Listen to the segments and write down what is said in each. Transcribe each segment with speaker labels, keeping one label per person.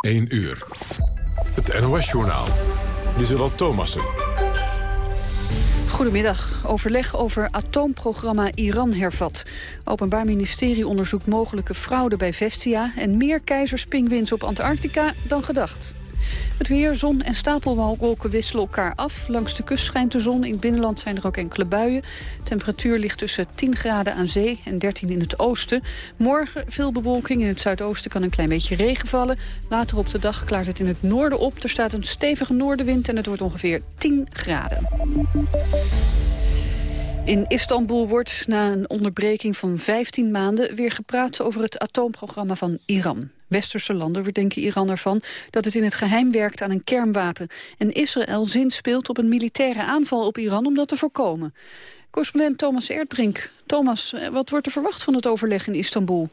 Speaker 1: 1 uur. Het NOS-journaal. Lieselot Thomassen.
Speaker 2: Goedemiddag. Overleg over atoomprogramma Iran hervat. Openbaar Ministerie onderzoekt mogelijke fraude bij Vestia... en meer keizerspingwins op Antarctica dan gedacht. Het weer, zon en stapelwolken wisselen elkaar af. Langs de kust schijnt de zon. In het binnenland zijn er ook enkele buien. Temperatuur ligt tussen 10 graden aan zee en 13 in het oosten. Morgen veel bewolking. In het zuidoosten kan een klein beetje regen vallen. Later op de dag klaart het in het noorden op. Er staat een stevige noordenwind en het wordt ongeveer 10 graden. In Istanbul wordt na een onderbreking van 15 maanden... weer gepraat over het atoomprogramma van Iran. Westerse landen verdenken Iran ervan dat het in het geheim werkt aan een kernwapen. En Israël zinspeelt op een militaire aanval op Iran om dat te voorkomen. Correspondent Thomas Erdbrink. Thomas, eh, wat wordt er verwacht van het overleg in Istanbul?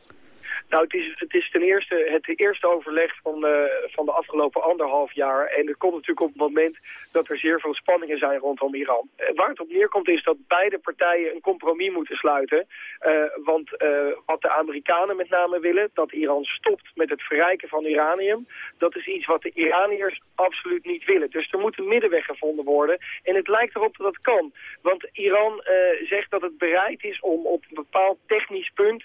Speaker 3: Nou, het is, het is ten eerste het eerste overleg van de, van de afgelopen anderhalf jaar. En het komt natuurlijk op het moment dat er zeer veel spanningen zijn rondom Iran. Eh, waar het op neerkomt is dat beide partijen een compromis moeten sluiten. Uh, want uh, wat de Amerikanen met name willen, dat Iran stopt met het verrijken van uranium. Dat is iets wat de Iraniërs absoluut niet willen. Dus er moet een middenweg gevonden worden. En het lijkt erop dat dat kan. Want Iran zegt dat het bereid is om op een bepaald technisch punt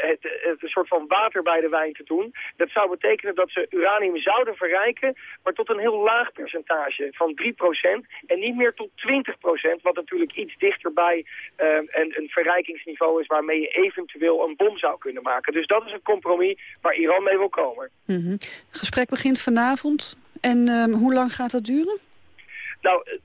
Speaker 3: het, het, een soort van water bij de wijn te doen. Dat zou betekenen dat ze uranium zouden verrijken, maar tot een heel laag percentage van 3% en niet meer tot 20%, wat natuurlijk iets dichterbij uh, een, een verrijkingsniveau is waarmee je eventueel een bom zou kunnen maken. Dus dat is een compromis waar Iran mee wil komen.
Speaker 2: Mm -hmm. Het gesprek begint vanavond. En uh, hoe lang gaat dat duren?
Speaker 3: Nou,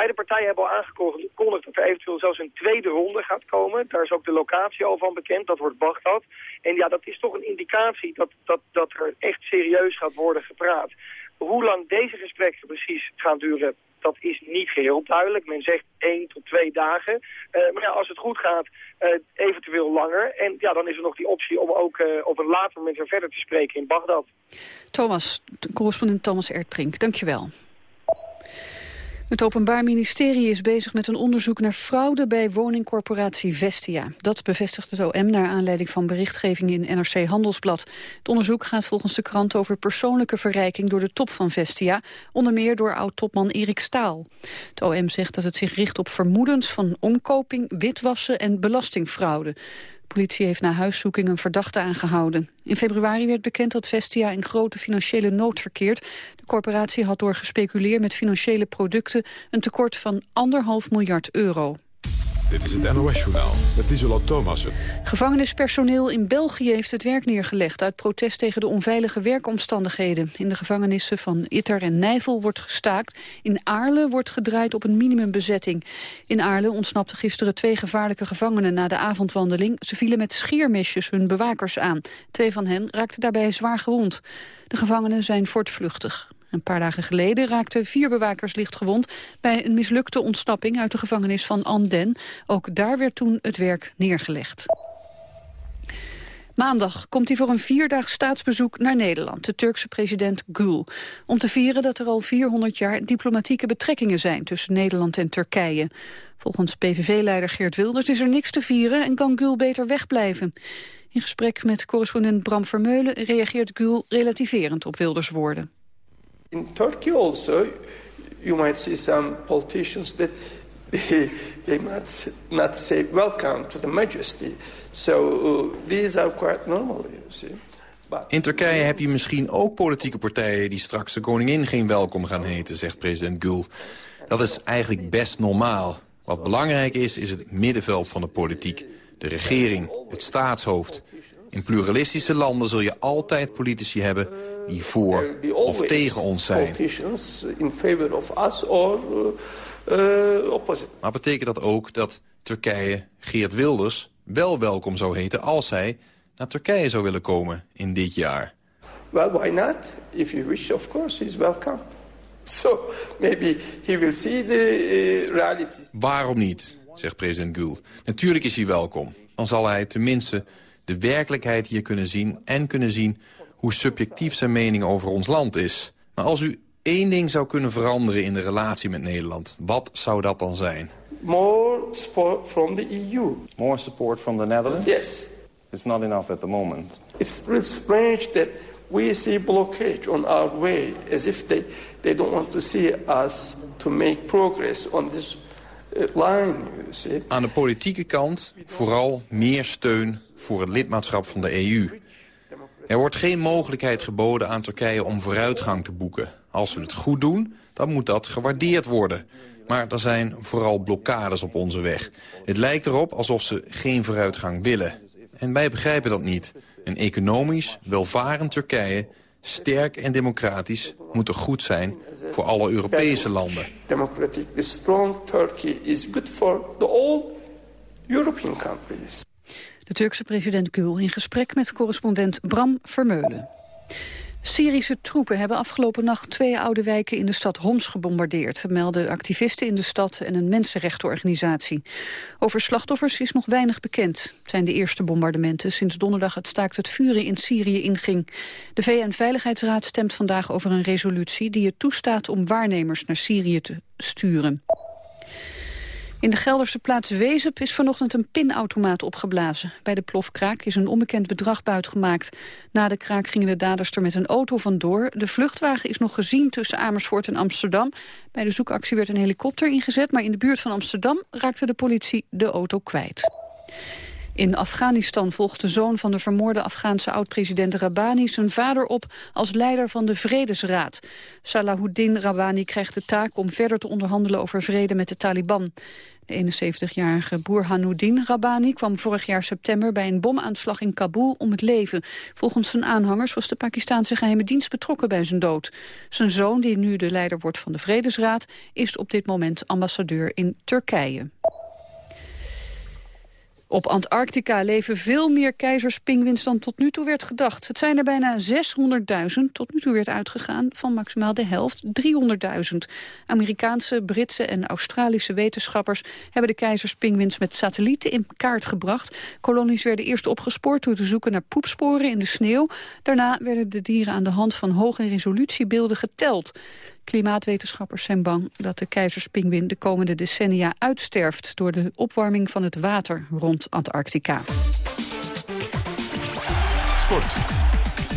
Speaker 3: Beide partijen hebben al aangekondigd dat er eventueel zelfs een tweede ronde gaat komen. Daar is ook de locatie al van bekend, dat wordt Bagdad. En ja, dat is toch een indicatie dat, dat, dat er echt serieus gaat worden gepraat. Hoe lang deze gesprekken precies gaan duren, dat is niet geheel duidelijk. Men zegt één tot twee dagen. Uh, maar ja, als het goed gaat, uh, eventueel langer. En ja, dan is er nog die optie om ook uh, op een later moment weer verder te spreken in Bagdad.
Speaker 2: Thomas, correspondent Thomas Erdbrink, dankjewel. Het Openbaar Ministerie is bezig met een onderzoek naar fraude bij woningcorporatie Vestia. Dat bevestigt het OM naar aanleiding van berichtgeving in NRC Handelsblad. Het onderzoek gaat volgens de krant over persoonlijke verrijking door de top van Vestia, onder meer door oud-topman Erik Staal. Het OM zegt dat het zich richt op vermoedens van omkoping, witwassen en belastingfraude. Politie heeft na huiszoeking een verdachte aangehouden. In februari werd bekend dat Vestia in grote financiële nood verkeert. De corporatie had door gespeculeerd met financiële producten... een tekort van anderhalf miljard euro.
Speaker 1: Dit is het NOS-journaal met Isola Thomassen.
Speaker 2: Gevangenispersoneel in België heeft het werk neergelegd... uit protest tegen de onveilige werkomstandigheden. In de gevangenissen van Itter en Nijvel wordt gestaakt. In Aarle wordt gedraaid op een minimumbezetting. In Aarle ontsnapten gisteren twee gevaarlijke gevangenen... na de avondwandeling. Ze vielen met scheermesjes hun bewakers aan. Twee van hen raakten daarbij zwaar gewond. De gevangenen zijn voortvluchtig. Een paar dagen geleden raakten vier bewakers licht gewond... bij een mislukte ontsnapping uit de gevangenis van Anden. Ook daar werd toen het werk neergelegd. Maandag komt hij voor een vierdaag staatsbezoek naar Nederland, de Turkse president Gül. Om te vieren dat er al 400 jaar diplomatieke betrekkingen zijn tussen Nederland en Turkije. Volgens PVV-leider Geert Wilders is er niks te vieren en kan Gül beter wegblijven. In gesprek met correspondent Bram Vermeulen reageert Gül relativerend op Wilders woorden.
Speaker 4: In Turkey also, you might see some politicians that they might not say welcome to the majesty. So uh, these are quite normal, you see.
Speaker 5: In Turkije heb je misschien ook politieke partijen die straks de koningin geen welkom gaan heten, zegt president Gül. Dat is eigenlijk best normaal. Wat belangrijk is, is het middenveld van de politiek. De regering, het staatshoofd. In pluralistische landen zul je altijd politici hebben die voor of tegen ons zijn. Maar betekent dat ook dat Turkije Geert Wilders wel welkom zou heten... als hij naar Turkije zou willen komen in dit jaar?
Speaker 4: Well, why not? If you wish, of course, he's welcome. So maybe he will see the uh, realities.
Speaker 5: Waarom niet, zegt president Gül. Natuurlijk is hij welkom. Dan zal hij tenminste de werkelijkheid hier kunnen zien... en kunnen zien hoe subjectief zijn mening over ons land is. Maar als u één ding zou kunnen veranderen in de relatie met Nederland... wat zou dat dan zijn?
Speaker 4: More support from the EU.
Speaker 5: More support from the Netherlands?
Speaker 4: Yes.
Speaker 5: It's not enough at the moment.
Speaker 4: It's really strange that we see blockage on our way as if they, they don't want to see us to make progress on this uh, line, you see.
Speaker 5: Aan de politieke kant vooral meer steun voor het lidmaatschap van de EU. Er wordt geen mogelijkheid geboden aan Turkije om vooruitgang te boeken. Als we het goed doen, dan moet dat gewaardeerd worden. Maar er zijn vooral blokkades op onze weg. Het lijkt erop alsof ze geen vooruitgang willen. En wij begrijpen dat niet. Een economisch, welvarend Turkije, sterk en democratisch, moet er goed zijn voor alle Europese landen.
Speaker 4: Democratic, strong Turkey is good for all European countries.
Speaker 2: De Turkse president Gül in gesprek met correspondent Bram Vermeulen. Syrische troepen hebben afgelopen nacht twee oude wijken in de stad Homs gebombardeerd, melden activisten in de stad en een mensenrechtenorganisatie. Over slachtoffers is nog weinig bekend. Zijn de eerste bombardementen sinds donderdag het staakt het vuren in Syrië inging. De VN-veiligheidsraad stemt vandaag over een resolutie die het toestaat om waarnemers naar Syrië te sturen. In de Gelderse plaats Wezep is vanochtend een pinautomaat opgeblazen. Bij de plofkraak is een onbekend bedrag buitgemaakt. Na de kraak gingen de daders er met een auto vandoor. De vluchtwagen is nog gezien tussen Amersfoort en Amsterdam. Bij de zoekactie werd een helikopter ingezet... maar in de buurt van Amsterdam raakte de politie de auto kwijt. In Afghanistan volgt de zoon van de vermoorde Afghaanse oud-president Rabbani zijn vader op als leider van de Vredesraad. Salahuddin Rabbani krijgt de taak om verder te onderhandelen over vrede met de Taliban. De 71-jarige Burhanuddin Rabbani kwam vorig jaar september bij een bomaanslag in Kabul om het leven. Volgens zijn aanhangers was de Pakistanse geheime dienst betrokken bij zijn dood. Zijn zoon, die nu de leider wordt van de Vredesraad, is op dit moment ambassadeur in Turkije. Op Antarctica leven veel meer keizerspingwins dan tot nu toe werd gedacht. Het zijn er bijna 600.000. Tot nu toe werd uitgegaan van maximaal de helft, 300.000. Amerikaanse, Britse en Australische wetenschappers... hebben de keizerspingwins met satellieten in kaart gebracht. Kolonies werden eerst opgespoord door te zoeken naar poepsporen in de sneeuw. Daarna werden de dieren aan de hand van hoge resolutiebeelden geteld. Klimaatwetenschappers zijn bang dat de keizerspingwin de komende decennia uitsterft... door de opwarming van het water rond Antarctica.
Speaker 1: Sport.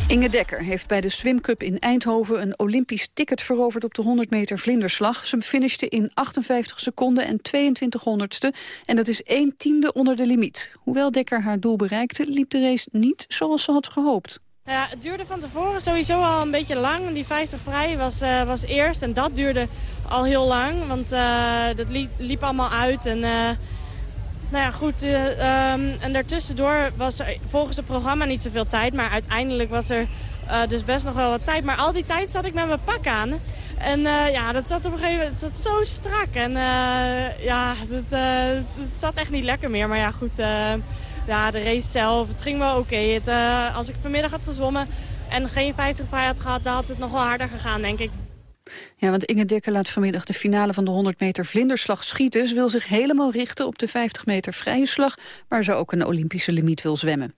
Speaker 2: Inge Dekker heeft bij de Swim Cup in Eindhoven een Olympisch ticket veroverd op de 100 meter vlinderslag. Ze finishte in 58 seconden en 22 honderdste en dat is 1 tiende onder de limiet. Hoewel Dekker haar doel bereikte, liep de race niet zoals ze had gehoopt.
Speaker 6: Ja, het duurde van tevoren sowieso al een beetje lang. Die 50 vrij was, uh, was eerst en dat duurde al heel lang. Want uh, dat liep, allemaal uit. En, uh, nou ja, goed. Um, en daartussendoor was er volgens het programma niet zoveel tijd. Maar uiteindelijk was er dus best nog wel wat tijd. Maar al die tijd zat ik met mijn pak aan. En ja, dat zat op een gegeven moment zo strak. En ja, het zat echt niet lekker meer. Maar ja, goed ja, de race zelf, het ging wel oké. Uh, als ik vanmiddag had gezwommen en geen 50 vrij had gehad, dan had het nog wel harder gegaan, denk ik.
Speaker 2: Ja, want Inge Dekker laat vanmiddag de finale van de 100 meter vlinderslag schieten. Ze wil zich helemaal richten op de 50 meter vrije slag... waar ze ook een Olympische limiet wil zwemmen.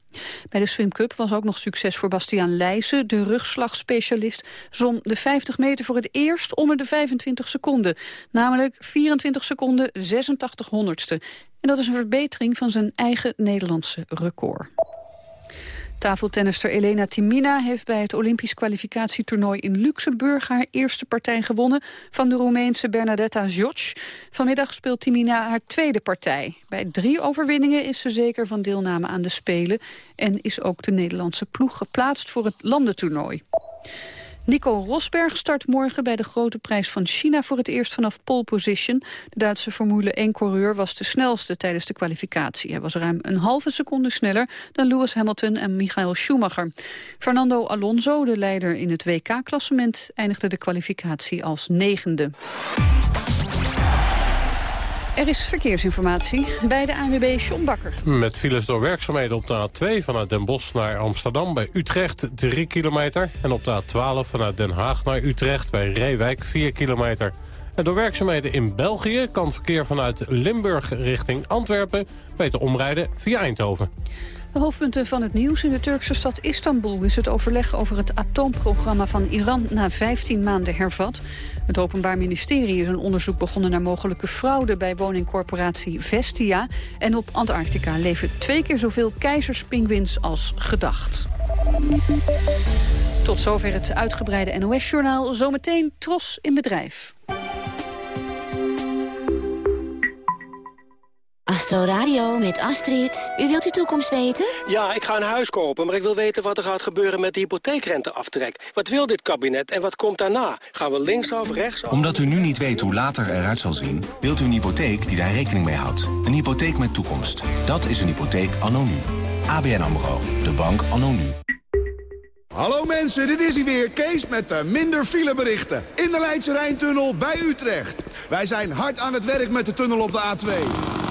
Speaker 2: Bij de Swim Cup was ook nog succes voor Bastiaan Leijzen. De rugslagspecialist zwom de 50 meter voor het eerst onder de 25 seconden. Namelijk 24 seconden 86 honderdste. En dat is een verbetering van zijn eigen Nederlandse record. Tafeltennister Elena Timina heeft bij het Olympisch kwalificatietoernooi in Luxemburg haar eerste partij gewonnen van de Roemeense Bernadetta Joc. Vanmiddag speelt Timina haar tweede partij. Bij drie overwinningen is ze zeker van deelname aan de Spelen en is ook de Nederlandse ploeg geplaatst voor het landentoernooi. Nico Rosberg start morgen bij de grote prijs van China voor het eerst vanaf pole position. De Duitse Formule 1-coureur was de snelste tijdens de kwalificatie. Hij was ruim een halve seconde sneller dan Lewis Hamilton en Michael Schumacher. Fernando Alonso, de leider in het WK-klassement, eindigde de kwalificatie als negende. Er is verkeersinformatie bij de ANWB John Bakker.
Speaker 7: Met files door werkzaamheden op de A2 vanuit Den Bosch naar Amsterdam... bij Utrecht 3 kilometer. En op de A12 vanuit Den Haag naar Utrecht bij Reewijk 4 kilometer. En door werkzaamheden in België kan verkeer vanuit Limburg richting Antwerpen... beter omrijden via Eindhoven.
Speaker 2: De hoofdpunten van het nieuws in de Turkse stad Istanbul... is het overleg over het atoomprogramma van Iran na 15 maanden hervat. Het Openbaar Ministerie is een onderzoek begonnen naar mogelijke fraude... bij woningcorporatie Vestia. En op Antarctica leven twee keer zoveel keizerspingwins als gedacht. Tot zover het uitgebreide NOS-journaal. Zometeen Tros in bedrijf.
Speaker 8: Astro Radio met Astrid. U wilt uw toekomst weten?
Speaker 9: Ja, ik ga een huis kopen, maar ik wil weten wat er gaat gebeuren met de hypotheekrenteaftrek. Wat wil dit kabinet en wat komt daarna? Gaan we linksaf, rechtsaf?
Speaker 10: Omdat u nu niet weet hoe later eruit zal zien... wilt u een hypotheek die daar rekening mee houdt. Een hypotheek met toekomst. Dat is een hypotheek anno nu. ABN AMRO. De bank anno nu.
Speaker 11: Hallo mensen, dit is hij weer, Kees met de minder fileberichten. In de Leidse Rijntunnel bij Utrecht. Wij zijn hard aan het werk met de tunnel op de A2.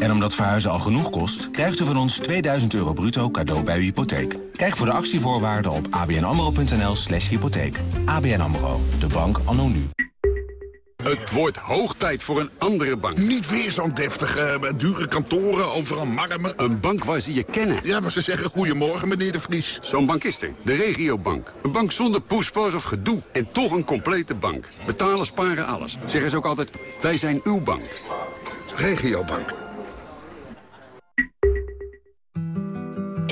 Speaker 10: En omdat verhuizen al genoeg kost, krijgt u van ons 2000 euro bruto cadeau bij uw hypotheek. Kijk voor de actievoorwaarden op abnamro.nl slash hypotheek. ABN AMRO, de bank anno nu.
Speaker 12: Het wordt hoog tijd voor een andere bank.
Speaker 13: Niet weer zo'n deftige, dure kantoren, overal marmer.
Speaker 12: Een bank waar ze je kennen.
Speaker 13: Ja, waar ze zeggen goedemorgen, meneer de Vries.
Speaker 12: Zo'n bank is er. De regiobank. Een bank zonder poespas of gedoe. En toch een complete bank. Betalen, sparen, alles. Zeggen ze ook altijd, wij zijn uw bank.
Speaker 13: Regiobank.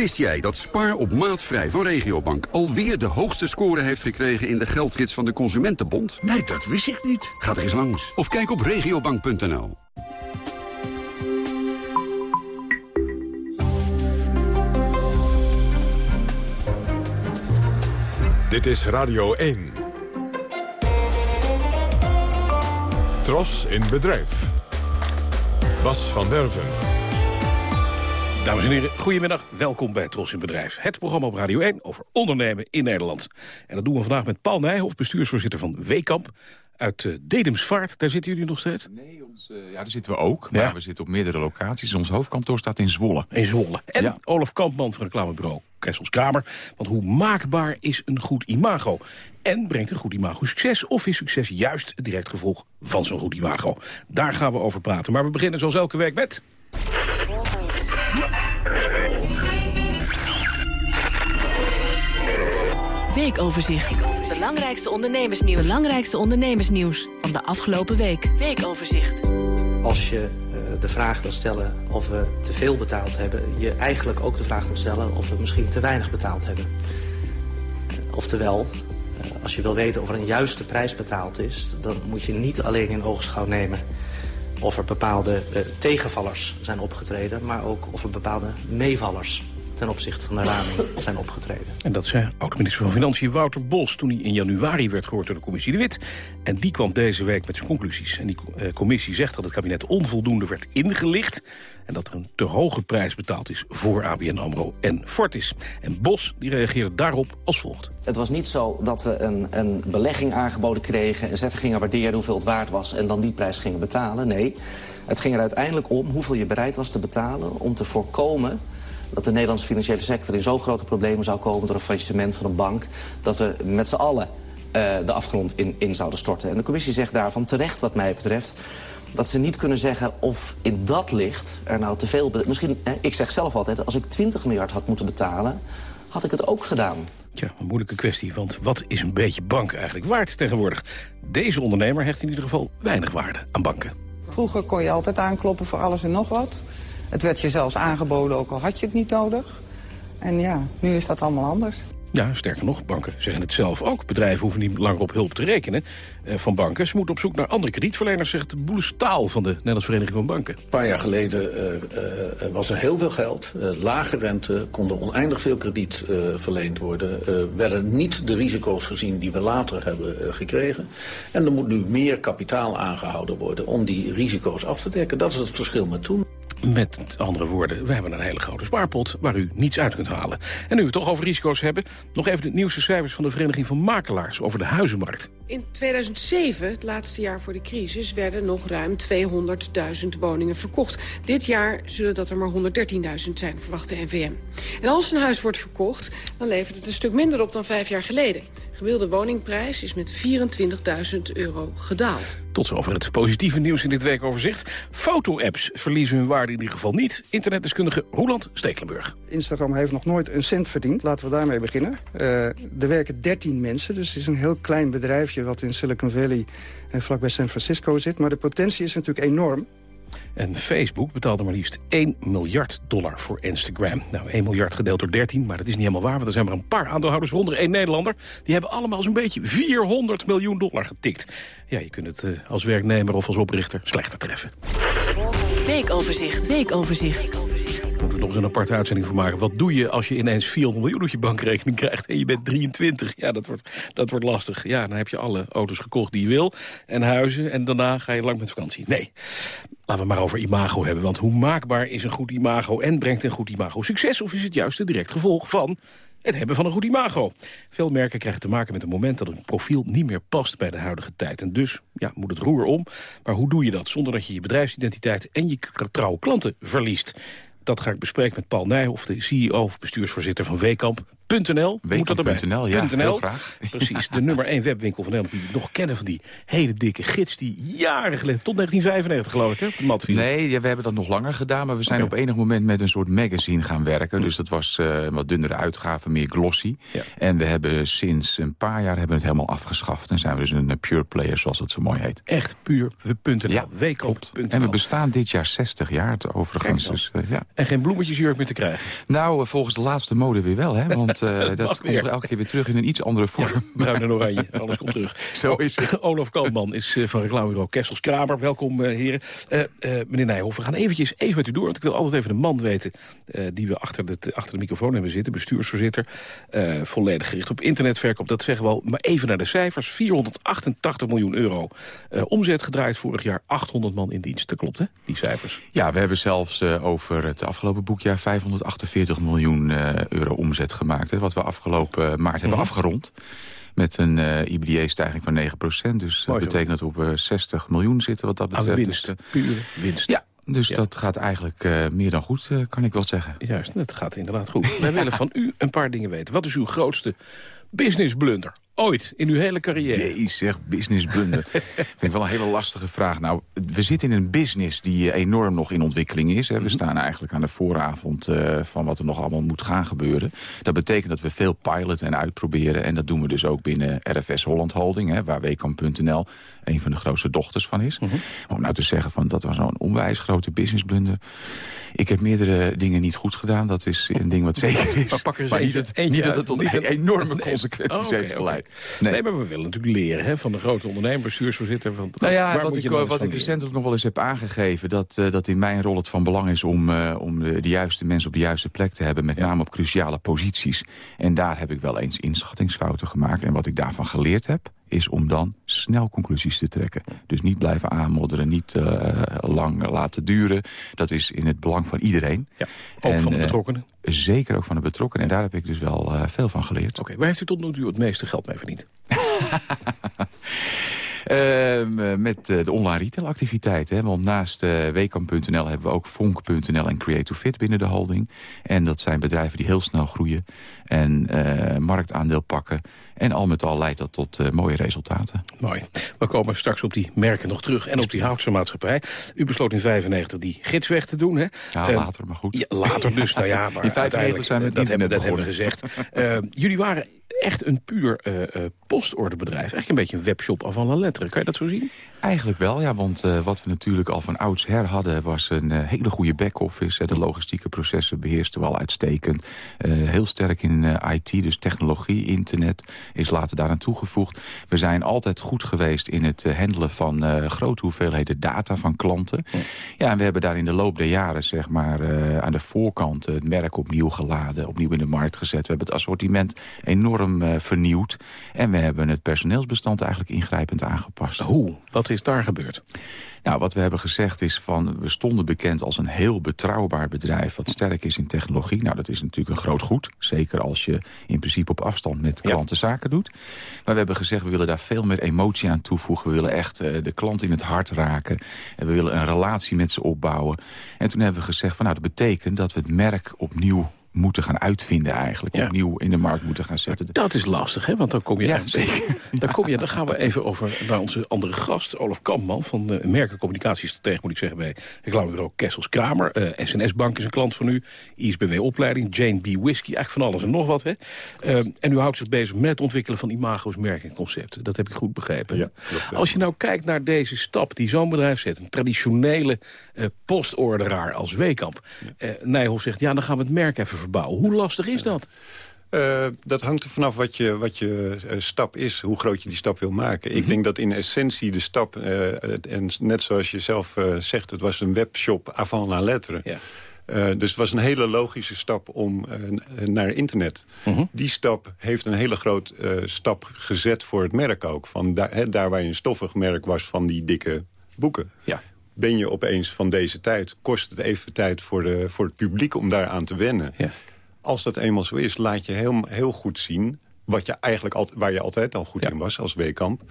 Speaker 12: Wist jij dat Spaar op maatvrij van Regiobank alweer de hoogste score heeft gekregen in de geldgids van de Consumentenbond?
Speaker 13: Nee, dat wist ik niet.
Speaker 12: Ga er eens langs of kijk op regiobank.nl.
Speaker 1: Dit is Radio 1. Tros in bedrijf. Bas van Derven.
Speaker 14: Dames en heren, goedemiddag. Welkom bij Tros in Bedrijf. Het programma op Radio 1 over ondernemen in Nederland. En dat doen we vandaag met Paul Nijhoff, bestuursvoorzitter van Weekamp. Uit uh, Dedemsvaart, daar zitten jullie nog steeds?
Speaker 15: Nee, ons, uh, ja, daar zitten we ook. Maar ja. we zitten op meerdere locaties. Ons hoofdkantoor staat in Zwolle.
Speaker 14: In Zwolle. En ja. Olaf Kampman van reclamebureau Kessels Kamer. Want hoe maakbaar is een goed imago? En brengt een goed imago succes? Of is succes juist het direct gevolg van zo'n goed imago? Daar gaan we over praten. Maar we beginnen zoals elke week met...
Speaker 16: Weekoverzicht. Belangrijkste ondernemersnieuws. Belangrijkste ondernemersnieuws van de afgelopen week. Weekoverzicht.
Speaker 17: Als je uh, de vraag wil stellen of we te veel betaald hebben... je eigenlijk ook de vraag moet stellen of we misschien te weinig betaald hebben. Oftewel, uh, als je wil weten of er een juiste prijs betaald is... dan moet je niet alleen in oogschouw nemen of er bepaalde uh, tegenvallers zijn opgetreden... maar ook of er bepaalde meevallers ten opzichte van de raming zijn opgetreden.
Speaker 14: En dat zei oud-minister van Financiën Wouter Bos... toen hij in januari werd gehoord door de commissie De Wit. En die kwam deze week met zijn conclusies. En die uh, commissie zegt dat het kabinet onvoldoende werd ingelicht... en dat er een te hoge prijs betaald is voor ABN AMRO en Fortis. En Bos die reageerde daarop als volgt.
Speaker 18: Het was niet zo dat we een, een belegging aangeboden kregen... en eens even gingen waarderen hoeveel het waard was... en dan die prijs gingen betalen. Nee, het ging er uiteindelijk om hoeveel je bereid was te betalen... om te voorkomen dat de Nederlandse financiële sector in zo grote problemen zou komen... door een faillissement van een bank, dat we met z'n allen uh, de afgrond in, in zouden storten. En de commissie zegt daarvan terecht wat mij betreft dat ze niet kunnen zeggen of in dat licht er nou te veel... Misschien, eh, ik zeg zelf altijd, als ik 20 miljard had moeten betalen... had ik het ook gedaan.
Speaker 14: Tja, een moeilijke kwestie, want wat is een beetje bank eigenlijk waard tegenwoordig? Deze ondernemer hecht in ieder geval weinig waarde aan banken.
Speaker 19: Vroeger kon je altijd aankloppen voor alles en nog wat. Het werd je zelfs aangeboden, ook al had je het niet nodig. En ja, nu is dat allemaal anders.
Speaker 14: Ja, sterker nog, banken zeggen het zelf ook. Bedrijven hoeven niet langer op hulp te rekenen eh, van banken. Ze moeten op zoek naar andere kredietverleners, zegt de Boele Staal van de Nederlandse Vereniging van Banken.
Speaker 20: Een paar jaar geleden uh, uh, was er heel veel geld, lage rente, konden oneindig veel krediet verleend worden. werden niet de risico's gezien die we later hebben gekregen. En er moet nu meer kapitaal aangehouden worden om die risico's af te dekken. Dat is het verschil met toen.
Speaker 14: Met andere woorden, we hebben een hele grote spaarpot waar u niets uit kunt halen. En nu we het toch over risico's hebben, nog even de nieuwste cijfers van de Vereniging van Makelaars over de huizenmarkt.
Speaker 21: In 2007, het laatste jaar voor de crisis, werden nog ruim 200.000 woningen verkocht. Dit jaar zullen dat er maar 113.000 zijn, verwacht de NVM. En als een huis wordt verkocht, dan levert het een stuk minder op dan vijf jaar geleden gemiddelde woningprijs is met 24.000 euro gedaald.
Speaker 14: Tot zover het positieve nieuws in dit weekoverzicht. Foto-apps verliezen hun waarde in ieder geval niet. Internetdeskundige Roland Stekelenburg.
Speaker 22: Instagram heeft nog nooit een cent verdiend. Laten we daarmee beginnen. Uh, er werken 13 mensen, dus het is een heel klein bedrijfje... wat in Silicon Valley en vlakbij San Francisco zit. Maar de potentie is natuurlijk enorm.
Speaker 14: En Facebook betaalde maar liefst 1 miljard dollar voor Instagram. Nou, 1 miljard gedeeld door 13, maar dat is niet helemaal waar... want er zijn maar een paar aandeelhouders, waaronder één Nederlander... die hebben allemaal zo'n beetje 400 miljoen dollar getikt. Ja, je kunt het uh, als werknemer of als oprichter slechter treffen.
Speaker 16: Weekoverzicht, weekoverzicht.
Speaker 14: Moeten we nog eens een aparte uitzending van maken. Wat doe je als je ineens 400 miljoen op je bankrekening krijgt... en je bent 23? Ja, dat wordt, dat wordt lastig. Ja, dan heb je alle auto's gekocht die je wil en huizen... en daarna ga je lang met vakantie. Nee. Laten we maar over imago hebben. Want hoe maakbaar is een goed imago en brengt een goed imago succes? Of is het juist een direct gevolg van het hebben van een goed imago? Veel merken krijgen te maken met een moment dat een profiel niet meer past bij de huidige tijd. En dus ja, moet het roer om. Maar hoe doe je dat zonder dat je je bedrijfsidentiteit en je trouwe klanten verliest? Dat ga ik bespreken met Paul Nijhoff, de CEO of bestuursvoorzitter van Wekamp.
Speaker 15: .nl, .nl, ja, heel graag.
Speaker 14: Precies, de nummer 1 webwinkel van Nederland... die we nog kennen van die hele dikke gids... die jaren geleden, tot 1995 geloof ik, hè,
Speaker 15: de Nee, ja, we hebben dat nog langer gedaan... maar we zijn op enig moment met een soort magazine gaan werken. Hm. Dus dat was uh, wat dunnere uitgave, meer glossy. Ja. En we hebben sinds een paar jaar hebben het helemaal afgeschaft. En zijn we dus een pure player, zoals het zo mooi heet.
Speaker 14: Echt puur .nl, ja,
Speaker 15: En we bestaan dit jaar 60 jaar, overigens. Dus, uh, ja.
Speaker 14: En geen bloemetjesjurk meer te krijgen?
Speaker 15: Nou, volgens de laatste mode weer wel, hè, want... uh, dat komt elke keer weer terug in een iets andere vorm.
Speaker 14: Ja, bruin en oranje, alles komt terug.
Speaker 15: Zo is het.
Speaker 14: Olaf Koopman is uh, van reclamebureau Kessels Kramer. Welkom, uh, heren. meneer Nijhoff, we gaan eventjes even met u door. Want ik wil altijd even de man weten die we achter de, achter de microfoon hebben zitten. Bestuursvoorzitter. volledig gericht op internetverkoop. Dat zeggen we al. Maar even naar de cijfers. 488 miljoen euro omzet gedraaid vorig jaar. 800 man in dienst. Dat klopt, hè? Die cijfers.
Speaker 15: Ja, we hebben zelfs over het afgelopen boekjaar 548 miljoen euro omzet gemaakt. Hè, wat we afgelopen maart hebben mhm. afgerond. Met een uh, eh, IBDA-stijging van 9% Dus dat betekent dat we op uh, 60 miljoen zitten wat dat betreft.
Speaker 14: winst,
Speaker 15: dus,
Speaker 14: pure winst.
Speaker 15: Ja, dus dat gaat eigenlijk uh, meer dan goed, kan ik wel zeggen.
Speaker 14: Juist, dat gaat inderdaad goed. Wij willen van u een paar dingen weten. Wat is uw grootste business blunder ooit in uw hele carrière?
Speaker 15: Jee, zeg, business blunder. vind ik wel een hele lastige vraag. Nou, we zitten in een business die eh, enorm nog in ontwikkeling is. Hè. We mhm. staan eigenlijk aan de vooravond uh, van wat er nog allemaal moet gaan gebeuren. Dat betekent dat we veel piloten en uitproberen. En dat doen we dus ook binnen RFS Holland Holding, hè, waar Wekamp.nl een van de grootste dochters van is. Mm -hmm. Om nou te zeggen van dat was zo'n onwijs grote business blunder. Ik heb meerdere dingen niet goed gedaan. Dat is een ding wat zeker is.
Speaker 14: Maar, pakken maar
Speaker 15: niet, het, niet dat het tot een enorme consequenties oh, heeft geleid.
Speaker 14: Nee. nee. maar we willen natuurlijk leren hè, van de grote ondernemer, bestuursvoorzitter. Van,
Speaker 15: nou ja, wat ik, nou wat ik recentelijk nog wel eens heb aangegeven... dat, uh, dat in mijn rol het van belang is om, uh, om de, de, juiste mensen op de juiste plek te hebben... met name op cruciale posities. En daar heb ik wel eens inschattingsfouten gemaakt. En wat ik daarvan geleerd heb, is om dan snel conclusies te trekken. Dus niet blijven aanmodderen, niet uh, lang laten duren. Dat is in het belang van iedereen.
Speaker 14: Ja, ook en, van de betrokkenen?
Speaker 15: Uh, zeker ook van de betrokkenen. En daar heb ik dus wel uh, veel van geleerd.
Speaker 14: Oké, waar heeft u tot nu toe het meeste geld mee verdiend?
Speaker 15: Uh, met uh, de online retailactiviteiten. Want naast uh, hebben we ook Vonk.nl en Creative Fit binnen de holding. En dat zijn bedrijven die heel snel groeien en marktaandeel pakken. En al met al leidt dat tot mooie resultaten.
Speaker 14: Mooi. We komen straks op die merken nog terug en op die houtse maatschappij. U besloot in 95 die gids weg te doen. Hè?
Speaker 15: Ja, ehm, later, maar goed.
Speaker 14: Ja, later dus, nou ja. Maar
Speaker 15: in 95 zijn we het
Speaker 14: dat, hebben, dat hebben we gezegd. Ehm, jullie waren echt een puur uh, postorderbedrijf. Eigenlijk een beetje een webshop avant la lettre. Kan je dat zo zien?
Speaker 15: Eigenlijk wel, ja. Want uh, wat we natuurlijk al van oudsher hadden... was een hele goede back-office. De logistieke processen beheersten we al uitstekend. heel sterk in IT, dus technologie, internet is later daaraan toegevoegd. We zijn altijd goed geweest in het handelen van grote hoeveelheden data van klanten. Ja. ja, en we hebben daar in de loop der jaren zeg maar, aan de voorkant het merk opnieuw geladen. Opnieuw in de markt gezet. We hebben het assortiment enorm vernieuwd. En we hebben het personeelsbestand eigenlijk ingrijpend aangepast.
Speaker 14: Hoe? Wat is daar gebeurd?
Speaker 15: Nou, wat we hebben gezegd is van... we stonden bekend als een heel betrouwbaar bedrijf... wat sterk is in technologie. Nou, dat is natuurlijk een groot goed. Zeker als je in principe op afstand met klanten zaken doet. Maar we hebben gezegd, we willen daar veel meer emotie aan toevoegen. We willen echt uh, de klant in het hart raken. En we willen een relatie met ze opbouwen. En toen hebben we gezegd, van, nou, dat betekent dat we het merk opnieuw moeten gaan uitvinden eigenlijk. Ja. Opnieuw in de markt moeten gaan zetten.
Speaker 14: Dat is lastig, hè? Want dan kom je... Ja, zeker. Dan, kom je, dan gaan we even over naar onze andere gast, Olaf Kampman... van de merk- en communicatiestratege, moet ik zeggen, bij reclamebureau Kessels Kramer. Uh, eh, SNS Bank is een klant van u. ISBW Opleiding, Jane B. Whisky, eigenlijk van alles en nog wat. Hè? Uh, en u houdt zich bezig met het ontwikkelen van imago's, merken en concepten. Dat heb ik goed begrepen. Ja, Als je nou kijkt naar deze stap die zo'n bedrijf zet... een traditionele uh, postorderaar als Weekamp. Ja. Nijhoff zegt, ja, dan gaan we het merk even verbouwen. Hoe lastig is dat?
Speaker 23: Uh, dat hangt er vanaf wat je, wat je uh, stap is, hoe groot je die stap wil maken. Mm -hmm. Ik denk dat in essentie de stap, uh, en net zoals je zelf zegt... het was een webshop avant la lettre. Ja. dus het was een hele logische stap om naar internet. -hmm. Die stap heeft een hele grote stap gezet voor het merk ook. Van he, daar waar je een stoffig merk was van die dikke boeken. Ja ben je opeens van deze tijd... kost het even tijd voor, de, voor het publiek om daaraan te wennen. Ja. Als dat eenmaal zo is, laat je heel, heel goed zien... Wat je eigenlijk al, waar je altijd al goed ja. in was als Weekamp.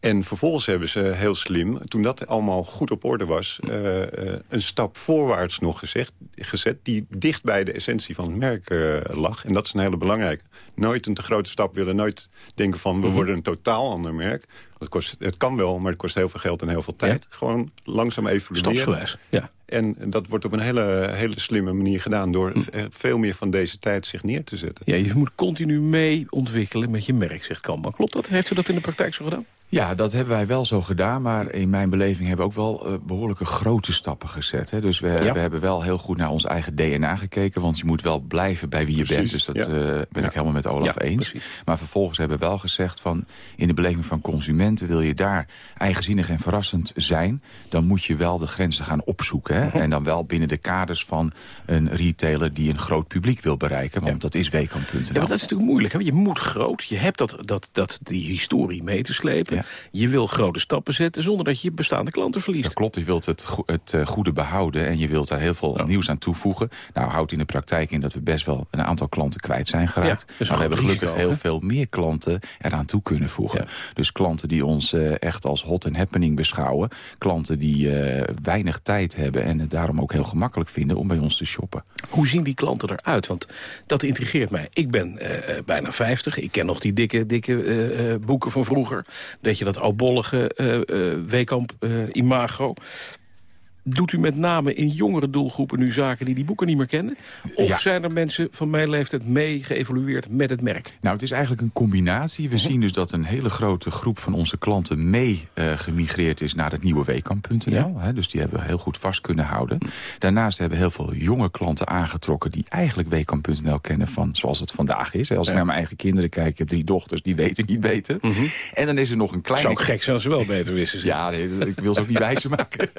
Speaker 23: En vervolgens hebben ze heel slim, toen dat allemaal goed op orde was... Uh, uh, een stap voorwaarts nog gezegd, gezet... die dicht bij de essentie van het merk uh, lag. En dat is een hele belangrijke. Nooit een te grote stap willen. Nooit denken van, we -hmm. worden een totaal ander merk. Dat kost, het kan wel, maar het kost heel veel geld en heel veel tijd. Ja. Gewoon langzaam evolueren.
Speaker 14: Stapsgewijs, ja.
Speaker 23: En dat wordt op een hele, hele slimme manier gedaan... door hm. veel meer van deze tijd zich neer te zetten.
Speaker 14: Ja, je moet continu mee ontwikkelen met je merk, zegt Kanban. Klopt dat? Heeft u dat in de praktijk zo gedaan?
Speaker 15: Ja, dat hebben wij wel zo gedaan. Maar in mijn beleving hebben we ook wel uh, behoorlijke grote stappen gezet. Hè. Dus we, ja. we, hebben wel heel goed naar ons eigen DNA gekeken. Want je moet wel blijven bij wie je precies. bent. Dus dat ja. uh, ben ik helemaal met Olaf eens. Precies. Maar vervolgens hebben we wel gezegd van... in de beleving van consumenten wil je daar eigenzinnig en verrassend zijn... dan moet je wel de grenzen gaan opzoeken. Hè. Uh -huh. En dan wel binnen de kaders van een retailer... die een groot publiek wil bereiken. Want dat is Weekamp.nl.
Speaker 14: Ja, dat is natuurlijk moeilijk. Hè. Je moet groot. Je hebt dat, dat, dat, die historie mee te slepen. Je wil grote stappen zetten zonder dat je bestaande klanten verliest.
Speaker 15: Dat klopt, je wilt het, het uh, goede behouden en je wilt daar heel veel oh. nieuws aan toevoegen. Nou, houdt in de praktijk in dat we best wel een aantal klanten kwijt zijn geraakt. Dus maar we hebben gelukkig risico, heel veel meer klanten eraan toe kunnen voegen. Ja. Dus klanten die ons uh, echt als hot and happening beschouwen. Klanten die uh, weinig tijd hebben en het daarom ook heel gemakkelijk vinden om bij ons te shoppen.
Speaker 14: Hoe zien die klanten eruit? Want dat intrigeert mij. Ik ben bijna 50, ik ken nog die dikke, dikke boeken van vroeger. Dat je dat oudbollige uh, uh, Weekamp-imago. Doet u met name in jongere doelgroepen nu zaken die die boeken niet meer kennen? Of ja. zijn er mensen van mijn leeftijd mee geëvolueerd met het merk?
Speaker 15: Nou, het is eigenlijk een combinatie. We -huh. zien dus dat een hele grote groep van onze klanten mee uh, gemigreerd is naar het nieuwe weekamp.nl. Ja. Dus die hebben we heel goed vast kunnen houden. Daarnaast hebben we heel veel jonge klanten aangetrokken die eigenlijk weekamp.nl kennen van zoals het vandaag is. Als ik naar mijn eigen kinderen kijk, ik heb drie dochters, die weten niet beter. -huh. En dan is er nog een kleine...
Speaker 14: Zou gek zijn als ze wel beter wisten.
Speaker 15: Ja, nee, ik wil ze ook niet wijzer maken.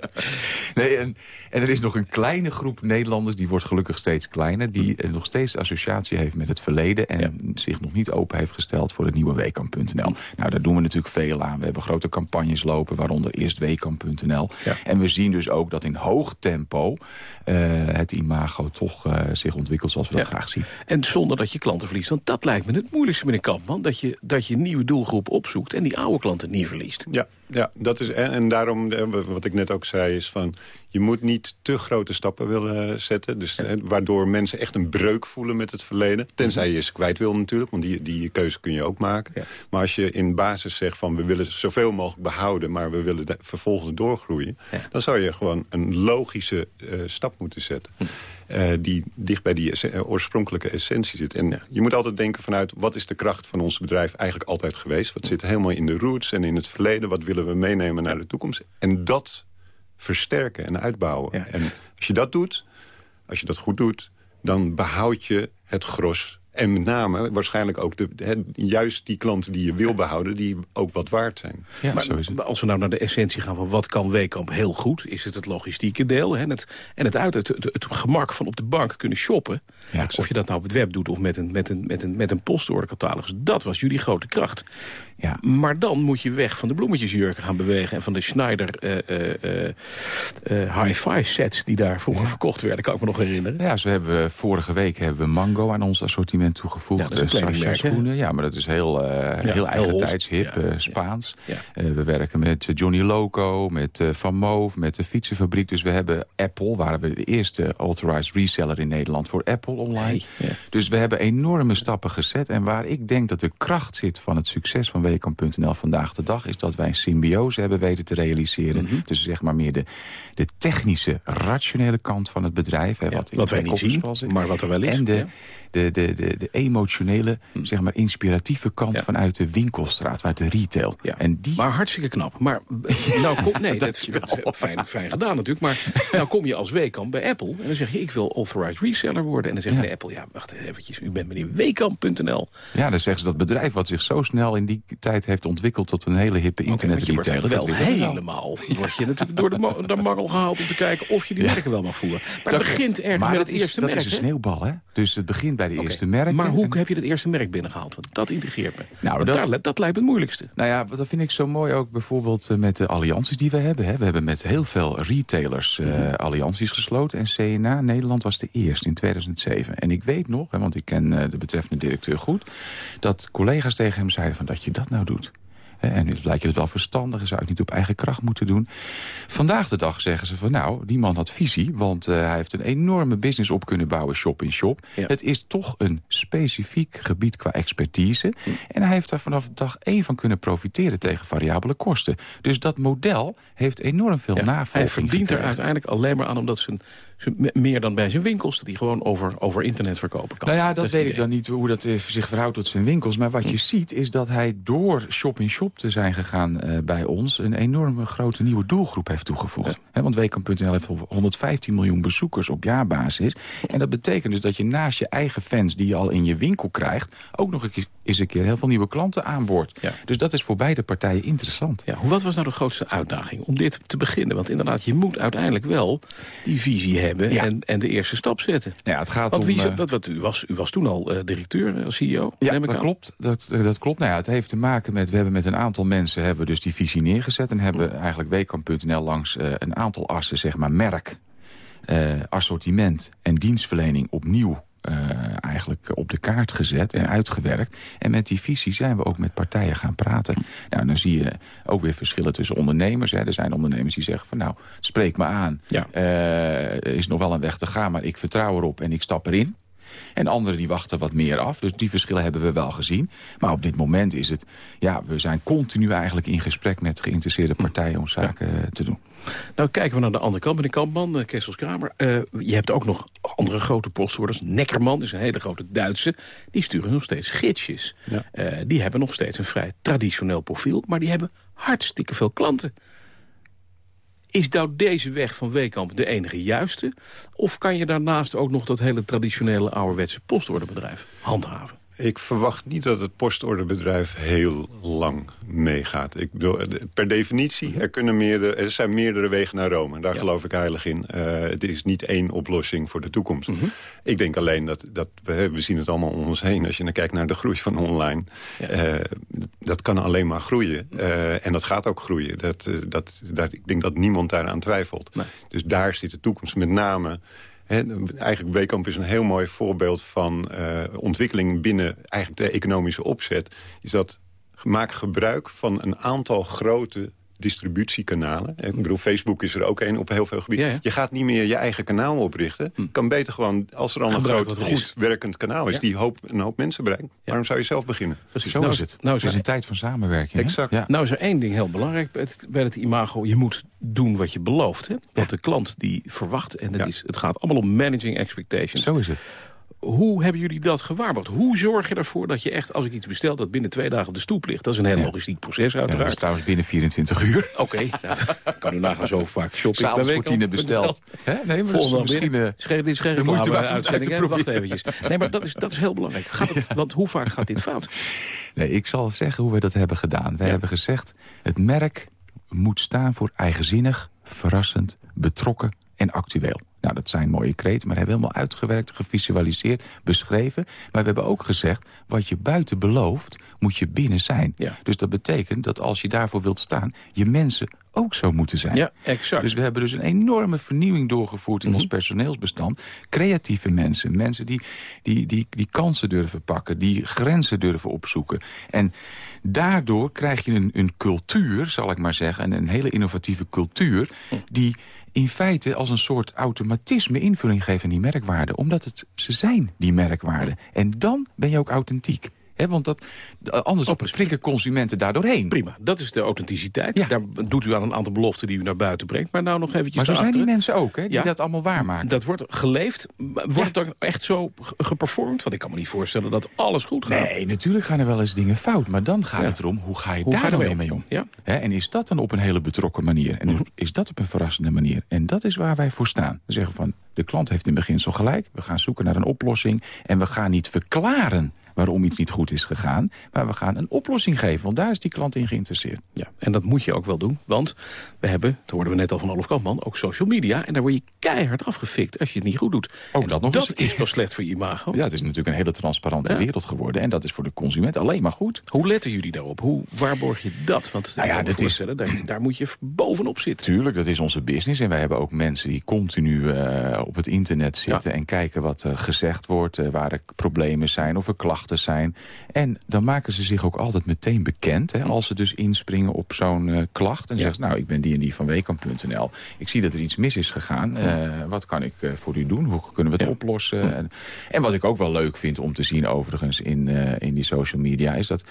Speaker 15: nee, en, en, er is nog een kleine groep Nederlanders, die wordt gelukkig steeds kleiner... die mm. nog steeds associatie heeft met het verleden... en ja. zich nog niet open heeft gesteld voor het nieuwe Weekamp.nl. Nou, daar doen we natuurlijk veel aan. We hebben grote campagnes lopen, waaronder eerst Weekamp.nl. Ja. En we zien dus ook dat in hoog tempo uh, het imago toch uh, zich ontwikkelt zoals we ja. dat graag zien.
Speaker 14: En zonder dat je klanten verliest. Want dat lijkt me het moeilijkste, meneer Kampman. Dat je, dat je een nieuwe doelgroep opzoekt en die oude klanten niet verliest.
Speaker 23: Ja, ja dat is, en daarom, wat ik net ook zei is van... je moet niet te grote stappen willen zetten. Dus, waardoor mensen echt een breuk voelen met het verleden. Tenzij je ze kwijt wil natuurlijk, want die, die keuze kun je ook maken. Maar als je in basis zegt van we willen zoveel mogelijk behouden... maar we willen de, vervolgens doorgroeien... dan zou je gewoon een logische uh, stap moeten zetten. Uh, die dicht bij die uh, oorspronkelijke essentie zit. En je moet altijd denken vanuit wat is de kracht van ons bedrijf eigenlijk altijd geweest? Wat zit helemaal in de roots en in het verleden? Wat willen we meenemen naar de toekomst? En dat versterken en uitbouwen. Ja. En als je dat doet, als je dat goed doet... dan behoud je het gros en met name waarschijnlijk ook de, he, juist die klanten die je wil behouden... die ook wat waard zijn.
Speaker 14: Ja, maar, zo is het. Als we nou naar de essentie gaan van wat kan Weekamp heel goed... is het het logistieke deel hè, en, het, en het uit het, het, het, gemak van op de bank kunnen shoppen. Ja, of je dat nou op het web doet of met een, met een, met een, met een postordercatalogus. Dat was jullie grote kracht. Ja. Maar dan moet je weg van de bloemetjesjurken gaan bewegen... en van de Schneider uh, uh, uh, hi-fi sets die daar vroeger ja. verkocht werden. Kan ik me nog herinneren.
Speaker 15: Ja, zo hebben we vorige week hebben we Mango aan ons assortiment toegevoegd. Ja,
Speaker 14: een
Speaker 15: schoenen. Ja, maar dat is heel, ja, heel eigen tijds, hip, Spaans. we werken met Johnny Loco, met Van Moof, met de fietsenfabriek. Dus we hebben Apple, waren we de eerste authorized reseller in Nederland voor Apple online. Dus we hebben enorme stappen gezet. En waar ik denk dat de kracht zit van het succes van Weekamp.nl vandaag de dag... is dat wij een symbiose hebben weten te realiseren. Mm -hmm. Dus zeg maar meer de, de technische, rationele kant van het bedrijf. Hè,
Speaker 14: wat, wat wij niet zien, maar wat er wel is.
Speaker 15: En de, de, de, de, de, emotionele, mm. zeg maar inspiratieve kant ja. vanuit de winkelstraat, vanuit de retail.
Speaker 14: En die... Maar hartstikke knap. Maar nou kom, nee, dat, is fijn, fijn gedaan natuurlijk. Maar nou kom je als Weekamp bij Apple en dan zeg je... ik wil authorized reseller worden. En dan zegt de Apple, ja, wacht eventjes, u bent meneer Weekamp.nl.
Speaker 15: Ja, dan zeggen ze dat bedrijf wat zich zo snel in die tijd heeft ontwikkeld tot een hele hippe internetretailer.
Speaker 14: Okay, wel helemaal. Word je natuurlijk door de, de mangel gehaald om te kijken of je die merken wel mag voeren. Maar dat, het begint ergens met het
Speaker 15: is,
Speaker 14: eerste
Speaker 15: dat
Speaker 14: merk.
Speaker 15: Dat is een sneeuwbal, hè? Dus het begint bij de okay. eerste
Speaker 14: Maar hoe en... heb je het eerste merk binnengehaald? Want dat integreert me. Nou, dat, daar, dat lijkt me het moeilijkste.
Speaker 15: Nou ja, dat vind ik zo mooi ook bijvoorbeeld met de allianties die we hebben. Hè. We hebben met heel veel retailers uh, mm. allianties gesloten. En CNA Nederland was de eerste in 2007. En ik weet nog, hè, want ik ken uh, de betreffende directeur goed... dat collega's tegen hem zeiden van dat je dat nou doet. En nu lijkt je het wel verstandig, zou het niet op eigen kracht moeten doen. Vandaag de dag zeggen ze van nou, die man had visie... want uh, hij heeft een enorme business op kunnen bouwen, shop-in-shop. Ja. Het is toch een specifiek gebied qua expertise. Hm. En hij heeft daar vanaf dag één van kunnen profiteren tegen variabele kosten. Dus dat model heeft enorm veel ja, navolging
Speaker 14: Hij verdient gekregen. er uiteindelijk alleen maar aan omdat zijn meer dan bij zijn winkels... dat hij gewoon over, over internet verkopen kan.
Speaker 15: Nou ja, dat, dat weet ik dan niet hoe dat zich verhoudt tot zijn winkels. Maar wat je ziet is dat hij door shop-in-shop -shop te zijn gegaan uh, bij ons... een enorme grote nieuwe doelgroep heeft toegevoegd. Ja. He, want Weekamp.nl heeft 115 miljoen bezoekers op jaarbasis. En dat betekent dus dat je naast je eigen fans die je al in je winkel krijgt... ook nog eens een keer heel veel nieuwe klanten aanboord. Ja. Dus dat is voor beide partijen interessant.
Speaker 14: Ja, wat was nou de grootste uitdaging om dit te beginnen? Want inderdaad, je moet uiteindelijk wel die visie hebben hebben ja. en, en de eerste stap zetten.
Speaker 15: Ja, het gaat
Speaker 14: Want
Speaker 15: om...
Speaker 14: Wie, wat, wat, u, was, u was toen al uh, directeur, als CEO?
Speaker 15: Ja, dat klopt. Dat, dat klopt. Nou ja, het heeft te maken met... We hebben met een aantal mensen hebben we dus die visie neergezet... en hebben mm. eigenlijk Weekamp.nl langs uh, een aantal assen, zeg maar merk... Uh, assortiment en dienstverlening opnieuw eigenlijk op de kaart gezet en uitgewerkt. En met die visie zijn we ook met partijen gaan praten. Nou, dan zie je ook weer verschillen tussen ondernemers. Hè. Er zijn ondernemers die zeggen van nou, spreek me aan. Ja. Uh, is nog wel een weg te gaan, maar ik vertrouw erop en ik stap erin. En anderen die wachten wat meer af. Dus die verschillen hebben we wel gezien. Maar op dit moment is het... Ja, we zijn continu eigenlijk in gesprek met geïnteresseerde partijen om zaken ja. te doen.
Speaker 14: Nou, kijken we naar de andere kant. Meneer Kampman, uh, Kessels Kramer. Uh, je hebt ook nog andere grote postorders. Neckerman is een hele grote Duitse. Die sturen nog steeds gidsjes. Ja. Uh, die hebben nog steeds een vrij traditioneel profiel. Maar die hebben hartstikke veel klanten. Is nou deze weg van Weekamp de enige juiste? Of kan je daarnaast ook nog dat hele traditionele ouderwetse postorderbedrijf handhaven?
Speaker 23: Ik verwacht niet dat het postorderbedrijf heel lang meegaat. Ik bedoel, per definitie, er, kunnen meerdere, er zijn meerdere wegen naar Rome. Daar ja. geloof ik heilig in. Uh, het is niet één oplossing voor de toekomst. Mm -hmm. Ik denk alleen dat, dat we, we zien het allemaal om ons heen. Als je dan kijkt naar de groei van online. Ja. Uh, dat kan alleen maar groeien. Uh, en dat gaat ook groeien. Dat, dat, dat, ik denk dat niemand daaraan twijfelt. Nee. Dus daar zit de toekomst met name... He, eigenlijk Weekamp is een heel mooi voorbeeld van uh, ontwikkeling binnen eigenlijk de economische opzet. Is dat maak gebruik van een aantal grote distributiekanalen. Ik bedoel, Facebook is er ook één op heel veel gebieden. Je gaat niet meer je eigen kanaal oprichten. Hm. Kan beter gewoon, als er al een groot, goed werkend kanaal is... die hoop, een hoop mensen bereikt, waarom zou je zelf beginnen?
Speaker 15: Precies. Zo nou, is het. Nou, het is een tijd van samenwerking.
Speaker 23: Exact.
Speaker 14: Nou is er één ding heel belangrijk bij het, bij het imago. Je moet doen wat je belooft. Hè? Wat de klant die verwacht. En het, is, het gaat allemaal om managing expectations.
Speaker 15: Zo is het.
Speaker 14: Hoe hebben jullie dat gewaarborgd? Hoe zorg je ervoor dat je echt, als ik iets bestel... dat binnen twee dagen op de stoep ligt? Dat is een heel logistiek proces uiteraard. Ja, dat
Speaker 15: is trouwens binnen 24 uur.
Speaker 14: Oké, okay, nou, kan u nagaan zo vaak shopping
Speaker 15: S'avonds voor tien besteld.
Speaker 14: Nee, maar Volgende misschien... Uh, dit is geen reclame uitzending, Wacht eventjes. Nee, maar dat is, dat is heel belangrijk. Gaat het, want hoe vaak gaat dit fout?
Speaker 15: Nee, ik zal zeggen hoe we dat hebben gedaan. Wij hebben gezegd, het merk moet staan voor eigenzinnig, verrassend, betrokken en actueel. Nou, dat zijn mooie kreten, maar hebben we helemaal uitgewerkt, gevisualiseerd, beschreven. Maar we hebben ook gezegd, wat je buiten belooft, moet je binnen zijn. Ja. Dus dat betekent dat als je daarvoor wilt staan, je mensen ook zo moeten zijn.
Speaker 14: Ja, exact.
Speaker 15: Dus we hebben dus een enorme vernieuwing doorgevoerd in mhm. ons personeelsbestand. Creatieve mensen, mensen die, die, die, die kansen durven pakken, die grenzen durven opzoeken. En daardoor krijg je een, een cultuur, zal ik maar zeggen, en een hele innovatieve cultuur, mhm. die in feite als een soort automatisme invulling geven aan die merkwaarden. Omdat het ze zijn, die merkwaarden. En dan ben je ook authentiek want dat, anders oh, prikken consumenten daardoor heen.
Speaker 14: Prima, dat is de authenticiteit. Daar doet u aan een aantal beloften die u naar buiten brengt. Maar nou nog eventjes
Speaker 15: Maar zo zijn die mensen ook, hè, die dat allemaal waarmaken.
Speaker 14: Dat wordt geleefd. Wordt het ook echt zo geperformd? Want ik kan me niet voorstellen dat alles goed gaat.
Speaker 15: Nee, natuurlijk gaan er wel eens dingen fout. Maar dan gaat het erom, hoe ga je daar dan mee om? Ja. en is dat dan op een hele betrokken manier? En mhm. is dat op een verrassende manier? En dat is waar wij voor staan. We zeggen van, de klant heeft in beginsel gelijk. We gaan zoeken naar een oplossing. En we gaan niet verklaren waarom iets niet goed is gegaan. Maar we gaan een oplossing geven, want daar is die klant in geïnteresseerd.
Speaker 14: Ja, en dat moet je ook wel doen, want we hebben, dat hoorden we net al van Olaf Kampman, ook social media. En daar word je keihard afgefikt als je het niet goed doet.
Speaker 15: Ook dat nog
Speaker 14: dat is wel slecht voor je imago.
Speaker 15: Ja, het is natuurlijk een hele transparante wereld geworden. En dat is voor de consument alleen maar goed.
Speaker 14: Hoe letten jullie daarop? Hoe waarborg je dat? Want nou ja, dat is, daar, daar moet je bovenop zitten.
Speaker 15: Tuurlijk, dat is onze business. En wij hebben ook mensen die continu uh, op het internet zitten... en kijken wat er gezegd wordt, uh, waar er problemen zijn of er klachten zijn. En dan maken ze zich ook altijd meteen bekend. Hè, als ze dus inspringen op zo'n uh, klacht. En ja. zeggen nou, ik ben die en die van Wekamp.nl. Ik zie dat er iets mis is gegaan. Uh, wat kan ik uh, voor u doen? Hoe kunnen we het oplossen? En, en, wat ik ook wel leuk vind om te zien overigens in, in die social media... is dat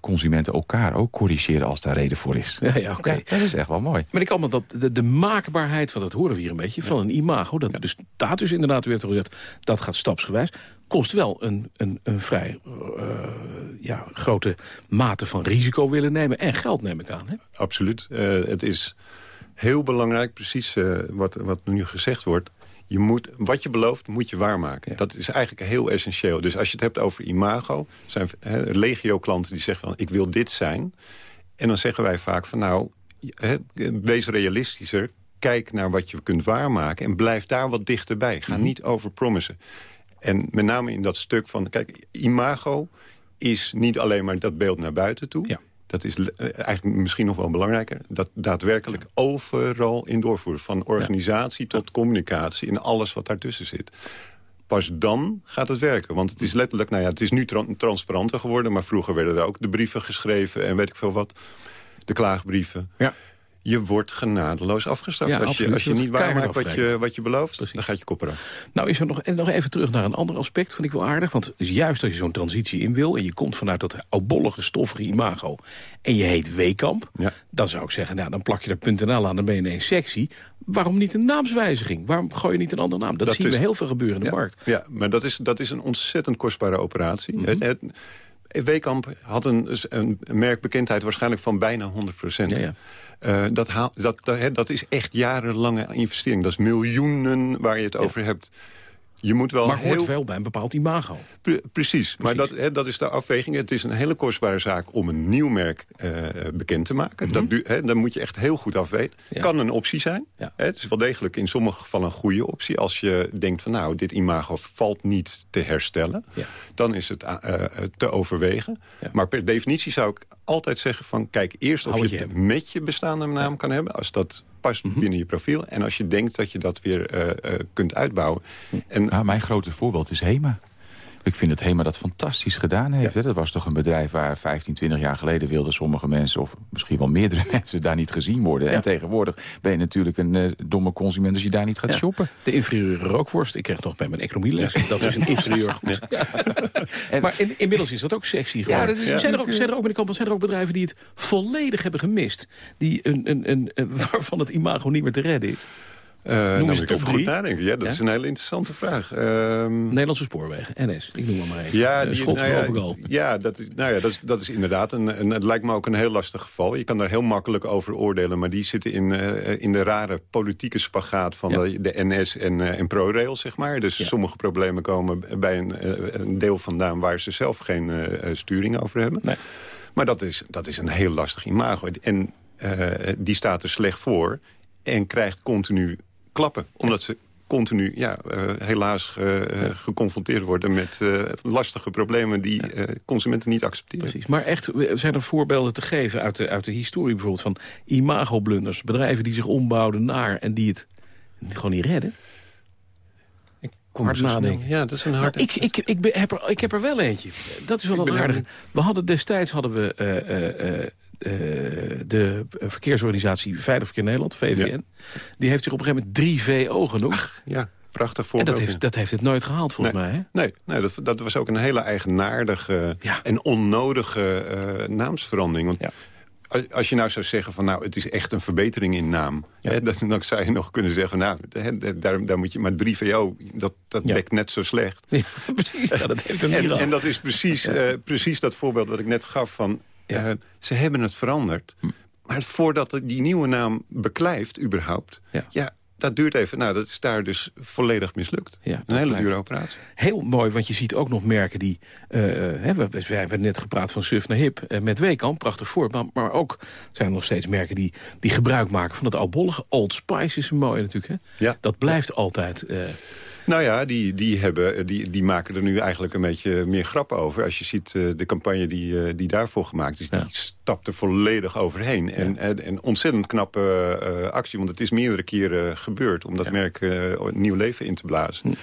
Speaker 15: consumenten elkaar ook corrigeren als daar reden voor is.
Speaker 14: Ja, ja oké.
Speaker 15: dat is echt wel mooi.
Speaker 14: Maar ik kan me dat de, de, maakbaarheid van, dat horen we hier een beetje... van een imago, dat bestaat dus inderdaad, u heeft al gezegd... dat gaat stapsgewijs kost wel een, een, een vrij uh, ja, grote mate van risico willen nemen. En geld neem ik aan. Hè?
Speaker 23: Absoluut. Uh, het is heel belangrijk, precies uh, wat, wat nu gezegd wordt. Je moet, wat je belooft, moet je waarmaken. Ja. Dat is eigenlijk heel essentieel. Dus als je het hebt over imago... zijn legio-klanten die zeggen van ik wil dit zijn. En dan zeggen wij vaak van nou, wees realistischer. Kijk naar wat je kunt waarmaken en blijf daar wat dichterbij. Ga mm -hmm. niet overpromissen. En met name in dat stuk van... Kijk, imago is niet alleen maar dat beeld naar buiten toe. Ja. Dat is eh, eigenlijk misschien nog wel belangrijker. Dat daadwerkelijk overal in doorvoeren. Van organisatie tot communicatie en alles wat daartussen zit. Pas dan gaat het werken. Want het is letterlijk, nou ja, het is nu transparanter geworden. Maar vroeger werden er ook de brieven geschreven en weet ik veel wat. De klaagbrieven. Ja je wordt genadeloos afgestraft. als, je, als je niet waarmaakt wat je, wat je belooft, dan gaat je kop eraf.
Speaker 14: Nou is er nog, en nog even terug naar een ander aspect, vind ik wel aardig. Want juist als je zo'n transitie in wil... en je komt vanuit dat oudbollige, stoffige imago... en je heet Weekamp, dan zou ik zeggen... Nou, dan plak je er .nl aan, dan ben je ineens sexy. Waarom niet een naamswijziging? Waarom gooi je niet een andere naam? Dat, zien we heel veel gebeuren in de markt.
Speaker 23: Ja, maar dat is, dat is een ontzettend kostbare operatie. Mm het, Weekamp had een, een merkbekendheid waarschijnlijk van bijna 100 procent. Ja, ja. Uh, dat, dat, dat, dat, is echt jarenlange investering. Dat is miljoenen waar je het over hebt. Je moet wel
Speaker 14: maar hoort veel bij een bepaald imago.
Speaker 23: precies, maar dat, dat is de afweging. Het is een hele kostbare zaak om een nieuw merk uh, bekend te maken. Mm -hmm. dat, dan moet je echt heel goed afweten. Ja. Kan een optie zijn. Ja. het is wel degelijk in sommige gevallen een goede optie. Als je denkt van nou, dit imago valt niet te herstellen. Ja. Dan is het uh, te overwegen. Maar per definitie zou ik altijd zeggen van... kijk eerst of je het met je bestaande naam kan hebben. Als dat past mhm. binnen je profiel. En als je denkt dat je dat weer uh, uh, kunt uitbouwen.
Speaker 15: En, nou, mijn grote voorbeeld is HEMA. Ik vind dat HEMA dat fantastisch gedaan heeft. Hè? Dat was toch een bedrijf waar 15, 20 jaar geleden... wilden sommige mensen, of misschien wel meerdere mensen... daar niet gezien worden. En tegenwoordig ben je natuurlijk een uh, domme consument... als je daar niet gaat shoppen.
Speaker 14: De inferieure rookworst. Ik kreeg nog bij mijn economieles. Dat is een inferieur goed. En, maar in, inmiddels is dat ook sexy geworden. Ja, is, zijn, er ook, zijn er ook, de zijn er ook bedrijven die het volledig hebben gemist. Die een, een, een, waarvan het imago niet meer te redden is.
Speaker 23: Uh, nou, moet ik even goed nadenken. Ja, dat is een hele interessante vraag.
Speaker 14: Um... Nederlandse spoorwegen, NS. Ik noem maar maar even.
Speaker 23: Ja, die, nou ja, ja, dat is, nou ja, dat is, dat is inderdaad een, een, het lijkt me ook een heel lastig geval. Je kan daar heel makkelijk over oordelen. Maar die zitten in, uh, in de rare politieke spagaat van de, de, NS en, uh, en ProRail, zeg maar. Dus sommige problemen komen bij een, een, deel vandaan... waar ze zelf geen sturing over hebben. Nee. Maar dat is, dat is een heel lastig imago. En die staat er slecht voor en krijgt continu klappen. Omdat ze continu ja, uh, helaas uh, geconfronteerd worden met uh, lastige problemen die consumenten niet accepteren.
Speaker 14: Precies. Maar echt, zijn er voorbeelden te geven uit de, uit de historie bijvoorbeeld van imagoblunders, bedrijven die zich ombouwden naar en die het gewoon niet redden?
Speaker 23: Ik kom hard nadenken. Ja, dat is een hard.
Speaker 14: Nou, ik, ik, ik, heb er, ik heb er wel eentje. Dat is wel een aardige. We hadden destijds hadden we uh, de verkeersorganisatie Veilig Verkeer Nederland, VVN... die heeft zich op een gegeven moment 3VO genoemd.
Speaker 23: ja, prachtig voorbeeld.
Speaker 14: En dat heeft, dat heeft het nooit gehaald, volgens
Speaker 23: mij,
Speaker 14: hè?
Speaker 23: Nee, nee dat, dat was ook een hele eigenaardige en onnodige uh, naamsverandering. Want als, als, je nou zou zeggen van nou, het is echt een verbetering in naam. Hè, dat, dan zou je nog kunnen zeggen, nou, hè, daar, daar moet je maar 3VO, dat, dat bekt net zo slecht.
Speaker 14: precies, ja, dat heeft een en,
Speaker 23: en dat is precies, uh, precies dat voorbeeld wat ik net gaf van ja. Uh, ze hebben het veranderd. Hm. Maar voordat die nieuwe naam beklijft überhaupt... Ja. ja. dat duurt even. Nou, dat is daar dus volledig mislukt. Ja, een hele dure operatie.
Speaker 14: Heel mooi, want je ziet ook nog merken die... Uh, hè, we, we, hebben net gepraat van Suf naar Hip uh, met Weekamp, prachtig voor. Maar, maar, ook zijn er nog steeds merken die, die gebruik maken van het oudbollige. Old Spice is een mooie natuurlijk. Hè? Ja. Dat blijft altijd...
Speaker 23: Nou ja, die, die, hebben, die, die maken er nu eigenlijk een beetje meer grappen over. Als je ziet uh, de campagne die, uh, die daarvoor gemaakt is, ja. die stapt er volledig overheen. En, ja. en, en, ontzettend knappe uh, actie, want het is meerdere keren gebeurd... om dat merk nieuw leven in te blazen. Hm.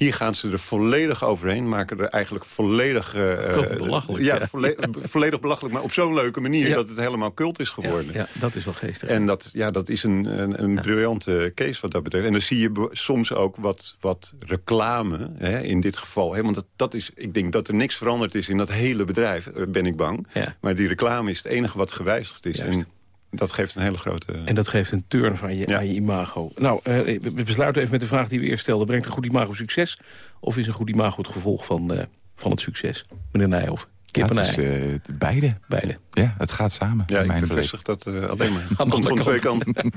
Speaker 23: Hier gaan ze er volledig overheen, maken er eigenlijk volledig...
Speaker 14: Uh, belachelijk.
Speaker 23: Ja, ja. Volle volledig belachelijk, maar op zo'n leuke manier ja. dat het helemaal cult is geworden.
Speaker 14: Ja, dat is wel geestig.
Speaker 23: En dat, ja, dat is een, een, een briljante case wat dat betreft. En dan zie je soms ook wat, wat reclame, hè, in dit geval. Hè, want dat, dat is, ik denk dat er niks veranderd is in dat hele bedrijf, ben ik bang. Maar die reclame is het enige wat gewijzigd is. En dat geeft een hele grote...
Speaker 14: En dat geeft een turn van je, aan je imago. Nou, uh, we besluiten even met de vraag die we eerst stelden. Brengt een goed imago succes? Of is een goed imago het gevolg van, uh, van het succes? Meneer Nijhoff.
Speaker 15: Ja, het is uh, beide.
Speaker 14: Beide.
Speaker 15: Ja, het gaat samen.
Speaker 23: Ja, ik bevestig dat uh, alleen maar. Aan van twee kanten.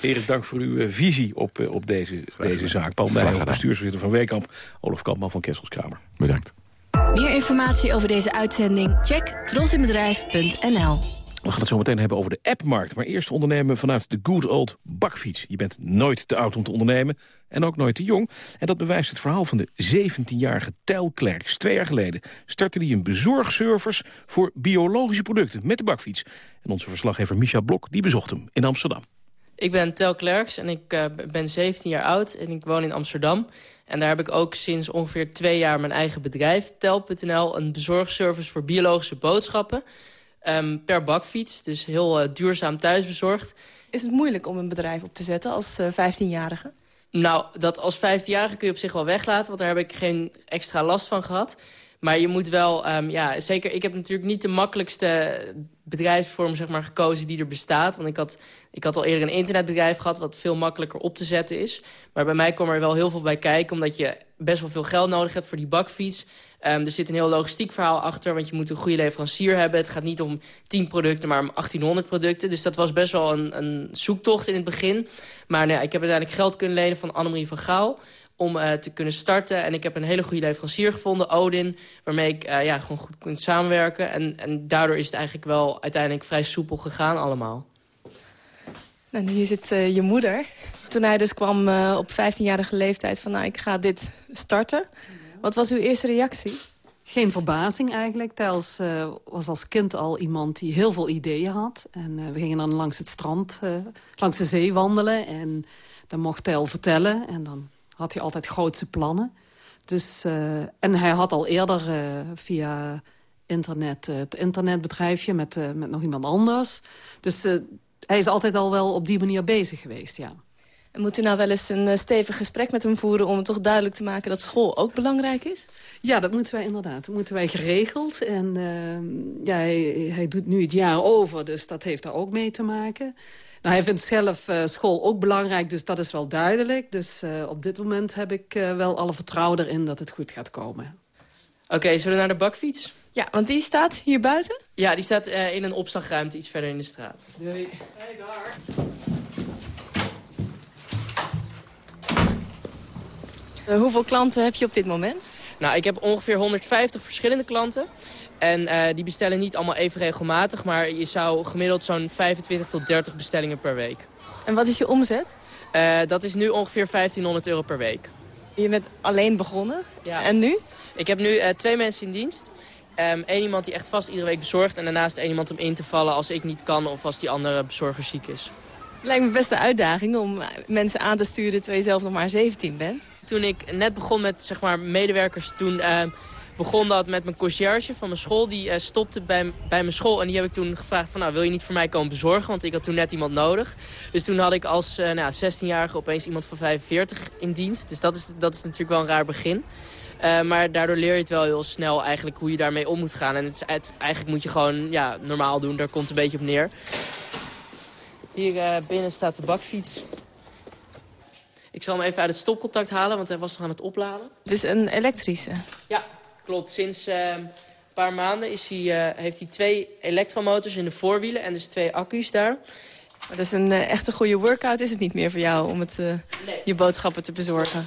Speaker 14: Heren, dank voor uw visie op, op deze, deze zaak. Paul Nijhoff, bestuursvoorzitter van Weekamp. Olaf Kampman van Kesselskamer.
Speaker 15: Bedankt.
Speaker 16: Meer informatie over deze uitzending? Check trosinbedrijf.nl
Speaker 14: we gaan het zo meteen hebben over de appmarkt. Maar eerst ondernemen vanuit de good old bakfiets. Je bent nooit te oud om te ondernemen en ook nooit te jong. En dat bewijst het verhaal van de 17-jarige Tel Klerks. Twee jaar geleden startte hij een bezorgservice voor biologische producten met de bakfiets. En onze verslaggever Micha Blok die bezocht hem in Amsterdam.
Speaker 24: Ik ben Tel Klerks en ik uh, ben 17 jaar oud en ik woon in Amsterdam. En daar heb ik ook sinds ongeveer twee jaar mijn eigen bedrijf, Tel.nl... een bezorgservice voor biologische boodschappen... Um, per bakfiets, dus heel uh, duurzaam thuisbezorgd.
Speaker 25: Is het moeilijk om een bedrijf op te zetten als uh, 15-jarige?
Speaker 24: Nou, dat als 15-jarige kun je op zich wel weglaten... want daar heb ik geen extra last van gehad. Maar je moet wel, um, ja, zeker... Ik heb natuurlijk niet de makkelijkste bedrijfsvorm zeg maar, gekozen die er bestaat. Want ik had, ik had al eerder een internetbedrijf gehad... wat veel makkelijker op te zetten is. Maar bij mij kwam er wel heel veel bij kijken... omdat je best wel veel geld nodig hebt voor die bakfiets. Um, er zit een heel logistiek verhaal achter, want je moet een goede leverancier hebben. Het gaat niet om 10 producten, maar om 1800 producten. Dus dat was best wel een, een zoektocht in het begin. Maar nee, ik heb uiteindelijk geld kunnen lenen van Annemarie van Gaal om uh, te kunnen starten. En ik heb een hele goede leverancier gevonden, Odin... waarmee ik uh, ja, gewoon goed kon samenwerken. En, en daardoor is het eigenlijk wel uiteindelijk vrij soepel gegaan allemaal.
Speaker 25: En hier zit uh, je moeder. Toen hij dus kwam op 15-jarige leeftijd van... nou, ik ga dit starten. Wat was uw eerste reactie?
Speaker 26: Geen verbazing eigenlijk. Tels uh, was als kind al iemand die heel veel ideeën had. En uh, we gingen dan langs het strand, uh, langs de zee wandelen. En dan mocht Tel vertellen. En dan had hij altijd grootse plannen. Dus, en hij had al eerder via internet het internetbedrijfje met, met nog iemand anders. Dus hij is altijd al wel op die manier bezig geweest, ja.
Speaker 25: Moet u nou wel eens een stevig gesprek met hem voeren... om toch duidelijk te maken dat school ook belangrijk is?
Speaker 26: Ja, dat moeten wij inderdaad. Dat moeten wij geregeld. En ja, hij, hij doet nu het jaar over, dus dat heeft daar ook mee te maken. Nou, hij vindt zelf uh, school ook belangrijk, dus dat is wel duidelijk. Dus uh, op dit moment heb ik uh, wel alle vertrouwen erin dat het goed gaat komen.
Speaker 24: Oké, okay, zullen we naar de bakfiets?
Speaker 25: Ja, want die staat hier buiten?
Speaker 24: Ja, die staat in een opslagruimte iets verder in de straat.
Speaker 26: Nee. Hey,
Speaker 25: daar. Hoeveel klanten heb je op dit moment?
Speaker 24: Nou, ik heb ongeveer 150 verschillende klanten. En uh, die bestellen niet allemaal even regelmatig, maar je zou gemiddeld zo'n 25 tot 30 bestellingen per week.
Speaker 25: En wat is je omzet?
Speaker 24: Uh, dat is nu ongeveer 1500 euro per week.
Speaker 25: Je bent alleen begonnen?
Speaker 24: Ja.
Speaker 25: En nu?
Speaker 24: Ik heb nu uh, twee mensen in dienst. Eén um, iemand die echt vast iedere week bezorgt en daarnaast één iemand om in te vallen als ik niet kan of als die andere bezorger ziek is.
Speaker 25: Lijkt me best een uitdaging om mensen aan te sturen terwijl je zelf nog maar 17 bent.
Speaker 24: Toen ik net begon met zeg maar, medewerkers, toen begon dat met mijn conciërge van mijn school. Die uh, stopte bij, bij mijn school en die heb ik toen gevraagd van... nou, wil je niet voor mij komen bezorgen? Want ik had toen net iemand nodig. Dus toen had ik als uh, nou, 16-jarige opeens iemand van 45 in dienst. Dus dat is, dat is natuurlijk wel een raar begin. Maar daardoor leer je het wel heel snel eigenlijk hoe je daarmee om moet gaan. En het, het, eigenlijk moet je gewoon ja, normaal doen. Daar komt het een beetje op neer. Hier binnen staat de bakfiets. Ik zal hem even uit het stopcontact halen, want hij was nog aan het opladen.
Speaker 25: Het is een elektrische?
Speaker 24: Ja, klopt. Sinds uh, een paar maanden is hij, uh, heeft hij twee elektromotors in de voorwielen en dus twee accu's daar.
Speaker 25: Maar dat is een uh, echte goede workout is het niet meer voor jou om het, nee. je boodschappen te bezorgen?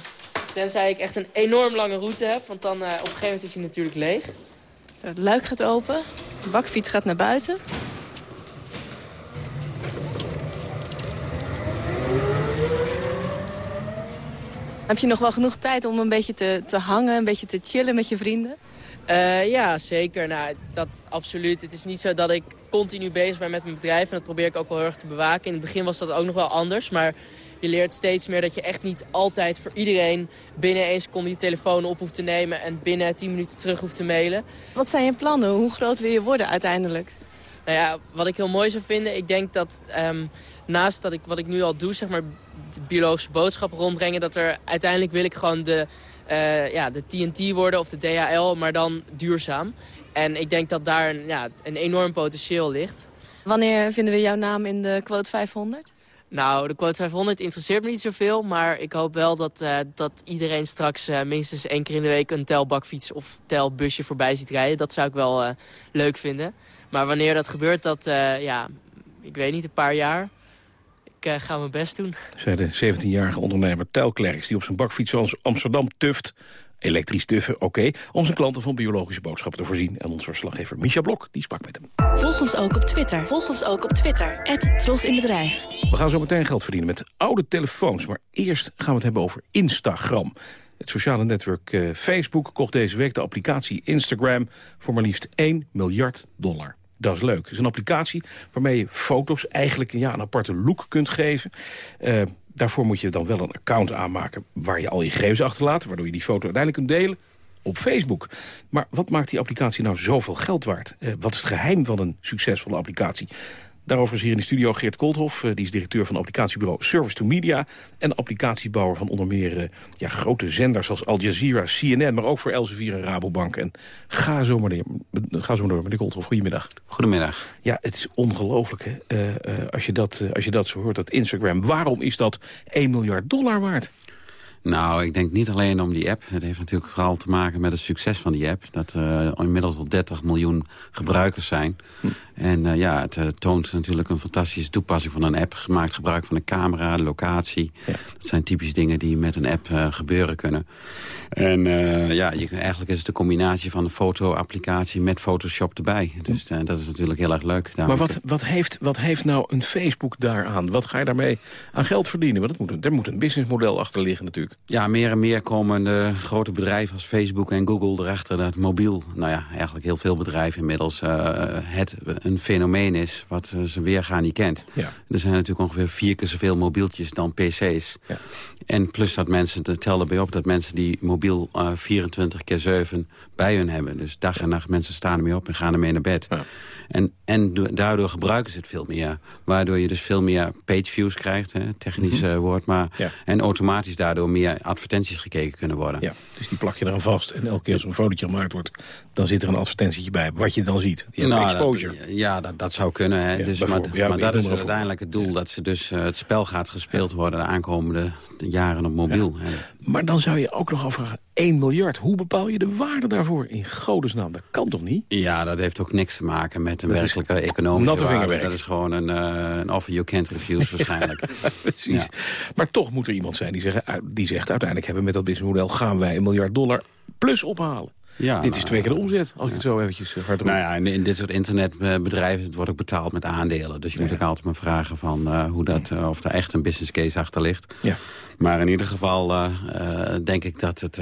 Speaker 24: Tenzij ik echt een enorm lange route heb, want dan op een gegeven moment is hij natuurlijk leeg.
Speaker 25: Zo, het luik gaat open, de bakfiets gaat naar buiten. Heb je nog wel genoeg tijd om een beetje te, te hangen, een beetje te chillen met je vrienden?
Speaker 24: Uh, ja, zeker. Nou, dat absoluut. Het is niet zo dat ik continu bezig ben met mijn bedrijf. En dat probeer ik ook wel heel erg te bewaken. In het begin was dat ook nog wel anders. Maar je leert steeds meer dat je echt niet altijd voor iedereen... binnen één seconde je telefoon op hoeft te nemen... en binnen tien minuten terug hoeft te mailen.
Speaker 25: Wat zijn je plannen? Hoe groot wil je worden uiteindelijk?
Speaker 24: Nou ja, wat ik heel mooi zou vinden... ik denk dat um, naast dat ik, wat ik nu al doe... zeg maar de biologische boodschap rondbrengen... dat er uiteindelijk wil ik gewoon de, uh, ja, de TNT worden of de DHL, maar dan duurzaam. En ik denk dat daar een, ja, een enorm potentieel ligt.
Speaker 25: Wanneer vinden we jouw naam in de quote 500?
Speaker 24: Nou, de quote 500 interesseert me niet zoveel. Maar ik hoop wel dat, uh, dat iedereen straks uh, minstens één keer in de week... een telbakfiets of telbusje voorbij ziet rijden. Dat zou ik wel uh, leuk vinden. Maar wanneer dat gebeurt, dat, ja, ik weet niet, een paar jaar ik uh, ga mijn best doen.
Speaker 14: Zei de 17-jarige ondernemer Telklerks... die op zijn bakfiets zoals Amsterdam tuft. Elektrisch tuffen, oké. Okay, om zijn klanten van biologische boodschappen te voorzien. En ons verslaggever Micha Blok, die sprak met hem.
Speaker 16: Volg ons ook op Twitter. Volg ons ook op Twitter. Tros in Bedrijf.
Speaker 14: We gaan zo meteen geld verdienen met oude telefoons. Maar eerst gaan we het hebben over Instagram. Het sociale netwerk uh, Facebook kocht deze week de applicatie Instagram... voor maar liefst 1 miljard dollar. Dat is leuk. Het is een applicatie waarmee je foto's eigenlijk ja, een aparte look kunt geven. Uh, daarvoor moet je dan wel een account aanmaken waar je al je gegevens achterlaat... waardoor je die foto uiteindelijk kunt delen op Facebook. Maar wat maakt die applicatie nou zoveel geld waard? Uh, wat is het geheim van een succesvolle applicatie? Daarover is hier in de studio Geert Koolthof. Die is directeur van applicatiebureau Service to Media... en applicatiebouwer van onder meer ja, grote zenders als Al Jazeera, CNN... maar ook voor Elsevier en Rabobank. En ga zo maar, door, ga zo maar door, meneer Koolthof. Goedemiddag.
Speaker 27: Goedemiddag.
Speaker 14: Ja, het is ongelooflijk hè? Uh, uh, als, je dat, uh, als je dat zo hoort, dat Instagram. Waarom is dat 1 miljard dollar waard?
Speaker 27: Nou, ik denk niet alleen om die app. Het heeft natuurlijk vooral te maken met het succes van die app. Dat er uh, inmiddels al 30 miljoen gebruikers zijn. Hm. En uh, ja, het uh, toont natuurlijk een fantastische toepassing van een app. Gemaakt gebruik van een camera, locatie. Ja. Dat zijn typische dingen die met een app gebeuren kunnen. En ja, je, eigenlijk is het de combinatie van een foto-applicatie met Photoshop erbij. Dus dat is natuurlijk heel erg leuk.
Speaker 14: maar wat, wat, heeft, wat heeft nou een Facebook daaraan? Wat ga je daarmee aan geld verdienen? Want het moet, er moet een businessmodel achter liggen natuurlijk. Natuurlijk.
Speaker 27: Ja, meer en meer komen de grote bedrijven als Facebook en Google erachter... dat mobiel, nou ja, eigenlijk heel veel bedrijven inmiddels... Uh, het een fenomeen is wat uh, ze weergaan niet kent.
Speaker 14: Ja.
Speaker 27: Er zijn natuurlijk ongeveer vier keer zoveel mobieltjes dan pc's.
Speaker 14: Ja.
Speaker 27: En plus dat mensen, tel erbij op dat mensen die mobiel uh, 24 keer 7 bij hun hebben. Dus dag en nacht mensen staan ermee op en gaan ermee naar bed.
Speaker 14: Ja.
Speaker 27: En, en daardoor gebruiken ze het veel meer. Waardoor je dus veel meer pageviews krijgt, hè, technisch mm -hmm. woord. Maar. En automatisch daardoor meer advertenties gekeken kunnen worden.
Speaker 14: Ja, dus die plak je eraan vast. En elke keer als een fotootje gemaakt wordt, dan zit er een advertentietje bij. Wat je dan ziet. Die
Speaker 27: nou,
Speaker 14: exposure.
Speaker 27: Dat, ja, dat, dat zou kunnen. Hè.
Speaker 14: Ja,
Speaker 27: dus, maar
Speaker 14: ja,
Speaker 27: maar dat is uiteindelijk het doel. Dat ze dus, uh, het spel gaat gespeeld worden de aankomende jaren op mobiel.
Speaker 14: Maar dan zou je ook nog afvragen, 1 miljard. Hoe bepaal je de waarde daarvoor? In godesnaam, dat kan toch niet?
Speaker 27: Ja, dat heeft ook niks te maken met een dat werkelijke economische waarde. Dat is gewoon een, uh, een offer you can't refuse waarschijnlijk.
Speaker 14: Precies.
Speaker 27: Ja.
Speaker 14: Maar toch moet er iemand zijn die, zeggen, die zegt... uiteindelijk hebben we met dat businessmodel gaan wij een miljard dollar plus ophalen.
Speaker 27: Ja,
Speaker 14: dit
Speaker 27: nou,
Speaker 14: is twee keer de omzet, als ik het zo eventjes uh, hard
Speaker 27: Nou ja, in, in, dit soort internetbedrijven het wordt ook betaald met aandelen. Dus je moet ook altijd maar vragen van uh, hoe dat, uh, of er echt een business case achter ligt.
Speaker 14: Ja.
Speaker 27: Maar in ieder geval uh, denk ik dat het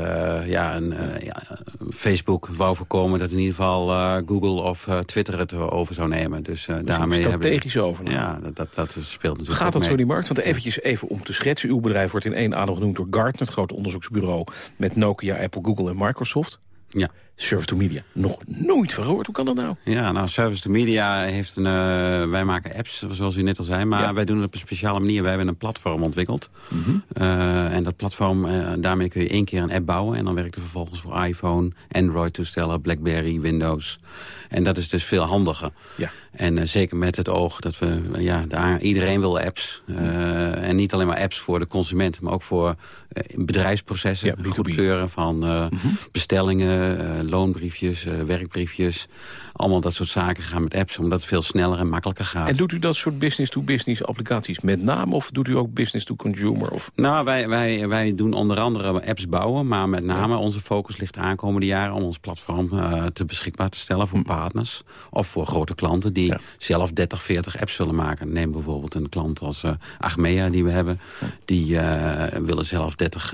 Speaker 27: ja, een, ja, Facebook wou voorkomen... dat in ieder geval Google of Twitter het over zou nemen. Dus,
Speaker 14: dus
Speaker 27: daarmee
Speaker 14: strategisch
Speaker 27: hebben
Speaker 14: over.
Speaker 27: Ja, dat, dat, dat speelt natuurlijk
Speaker 14: Gaat dat
Speaker 27: mee.
Speaker 14: zo in die markt? Want eventjes even om te schetsen. Uw bedrijf wordt in één adem genoemd door Gartner... het grote onderzoeksbureau met Nokia, Apple, Google en Microsoft.
Speaker 27: Ja.
Speaker 14: Service to Media. Nog nooit verhoord. Hoe kan dat nou?
Speaker 27: Ja, nou, Service to Media heeft een... Uh, wij maken apps, zoals u net al zei. Maar
Speaker 14: Ja.
Speaker 27: wij doen het op een speciale manier. Wij hebben een platform ontwikkeld.
Speaker 14: Mhm.
Speaker 27: Uh, en dat platform, uh, daarmee kun je één keer een app bouwen. En dan werkt het vervolgens voor iPhone, Android-toestellen, Blackberry, Windows. En dat is dus veel handiger.
Speaker 14: Ja.
Speaker 27: En zeker met het oog dat we... ja, daar, iedereen wil apps. En niet alleen maar apps voor de consument... maar ook voor bedrijfsprocessen.
Speaker 14: Ja, B2B.
Speaker 27: goedkeuren van
Speaker 14: Mhm.
Speaker 27: bestellingen, loonbriefjes, werkbriefjes. Allemaal dat soort zaken gaan met apps... omdat het veel sneller en makkelijker gaat.
Speaker 14: En doet u dat soort business-to-business applicaties met name... of doet u ook business-to-consumer? Of...
Speaker 27: Nou, wij, wij, wij doen onder andere apps bouwen... maar met name onze focus ligt de aankomende jaren... om ons platform uh, te beschikbaar te stellen voor partners... of voor grote klanten die
Speaker 14: Ja.
Speaker 27: zelf 30, 40 apps willen maken. Neem bijvoorbeeld een klant als uh, Achmea die we hebben. Die uh, willen zelf 30,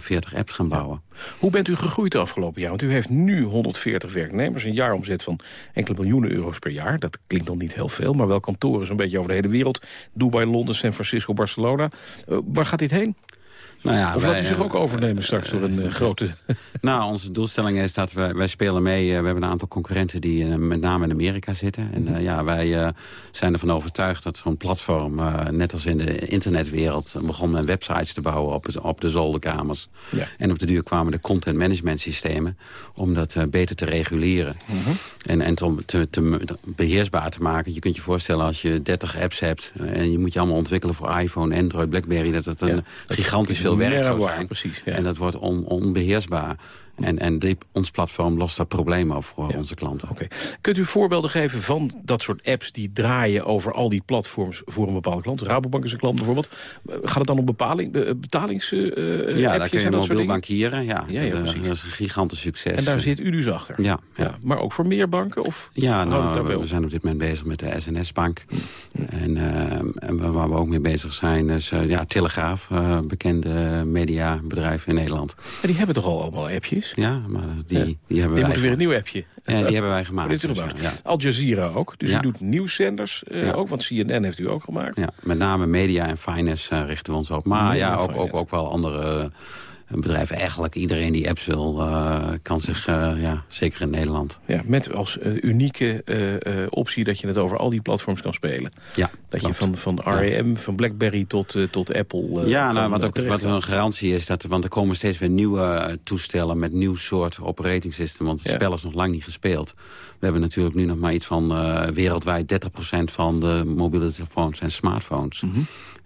Speaker 27: 40 apps gaan bouwen.
Speaker 14: Hoe bent u gegroeid de afgelopen jaar? Want u heeft nu 140 werknemers, een jaaromzet van enkele miljoenen euro's per jaar. Dat klinkt dan niet heel veel, maar wel kantoren zo'n beetje over de hele wereld. Dubai, Londen, San Francisco, Barcelona. Uh, waar gaat dit heen?
Speaker 27: Nou ja,
Speaker 14: of
Speaker 27: wij,
Speaker 14: laat u zich ook overnemen straks door een uh, grote...
Speaker 27: nou, onze doelstelling is dat wij, wij spelen mee. Uh, we hebben een aantal concurrenten die met name in Amerika zitten. En uh, ja, wij zijn ervan overtuigd dat zo'n platform, net als in de internetwereld... begon met websites te bouwen op, op de zolderkamers.
Speaker 14: Ja.
Speaker 27: En op de duur kwamen de content management systemen... om dat beter te reguleren.
Speaker 14: Mhm.
Speaker 27: En, en te, te, te, beheersbaar te maken. Je kunt je voorstellen als je 30 apps hebt... en je moet je allemaal ontwikkelen voor iPhone, Android, Blackberry... dat het een
Speaker 14: Ja,
Speaker 27: gigantisch veel werk zou zijn.
Speaker 14: precies, ja.
Speaker 27: En dat wordt on, onbeheersbaar. En, en die, ons platform lost dat probleem op voor
Speaker 14: Ja.
Speaker 27: onze klanten.
Speaker 14: Oké. Kunt u voorbeelden geven van dat soort apps die draaien over al die platforms voor een bepaalde klant? Rabobank is een klant bijvoorbeeld. Gaat het dan om bepaling, uh, betalings uh,
Speaker 27: ja, daar kun je
Speaker 14: en dat
Speaker 27: mobiel bankieren. Ja,
Speaker 14: Ja, ja,
Speaker 27: dat, dat is een gigantisch succes.
Speaker 14: En daar zit u dus achter?
Speaker 27: Ja, ja.
Speaker 14: Maar ook voor meer banken? Of
Speaker 27: Ja, nou, we zijn op dit moment bezig met de SNS-bank. En, uh, en waar we ook mee bezig zijn is ja, Telegraaf, uh, bekende mediabedrijf in Nederland.
Speaker 14: Maar die hebben toch al allemaal appjes?
Speaker 27: Ja, maar die,
Speaker 14: Ja.
Speaker 27: die hebben
Speaker 14: Die
Speaker 27: wij...
Speaker 14: moeten weer een nieuw appje.
Speaker 27: Ja, die hebben wij gemaakt. Dus, ja.
Speaker 14: Al Jazeera ook. Dus
Speaker 27: Ja.
Speaker 14: u doet nieuwszenders uh,
Speaker 27: Ja.
Speaker 14: ook, want CNN heeft u ook gemaakt.
Speaker 27: Ja, met name media en finance uh, richten we ons op. Maar
Speaker 14: Media
Speaker 27: ja, ook, ook, ook wel andere uh, bedrijven. Eigenlijk iedereen die apps wil, uh, kan zich, uh, ja, zeker in Nederland.
Speaker 14: Ja, met als uh, unieke optie dat je het over al die platforms kan spelen.
Speaker 27: Ja,
Speaker 14: Dat
Speaker 27: klopt.
Speaker 14: je van, van RAM, van BlackBerry tot, tot Apple...
Speaker 27: ja, nou, wat, ook, wat een garantie is, dat, want er komen steeds weer nieuwe toestellen met nieuw soort operating system, want het
Speaker 14: Ja.
Speaker 27: spel is nog lang niet gespeeld. We hebben natuurlijk nu nog maar iets van wereldwijd 30% van de mobiele telefoons zijn smartphones.
Speaker 14: Mhm.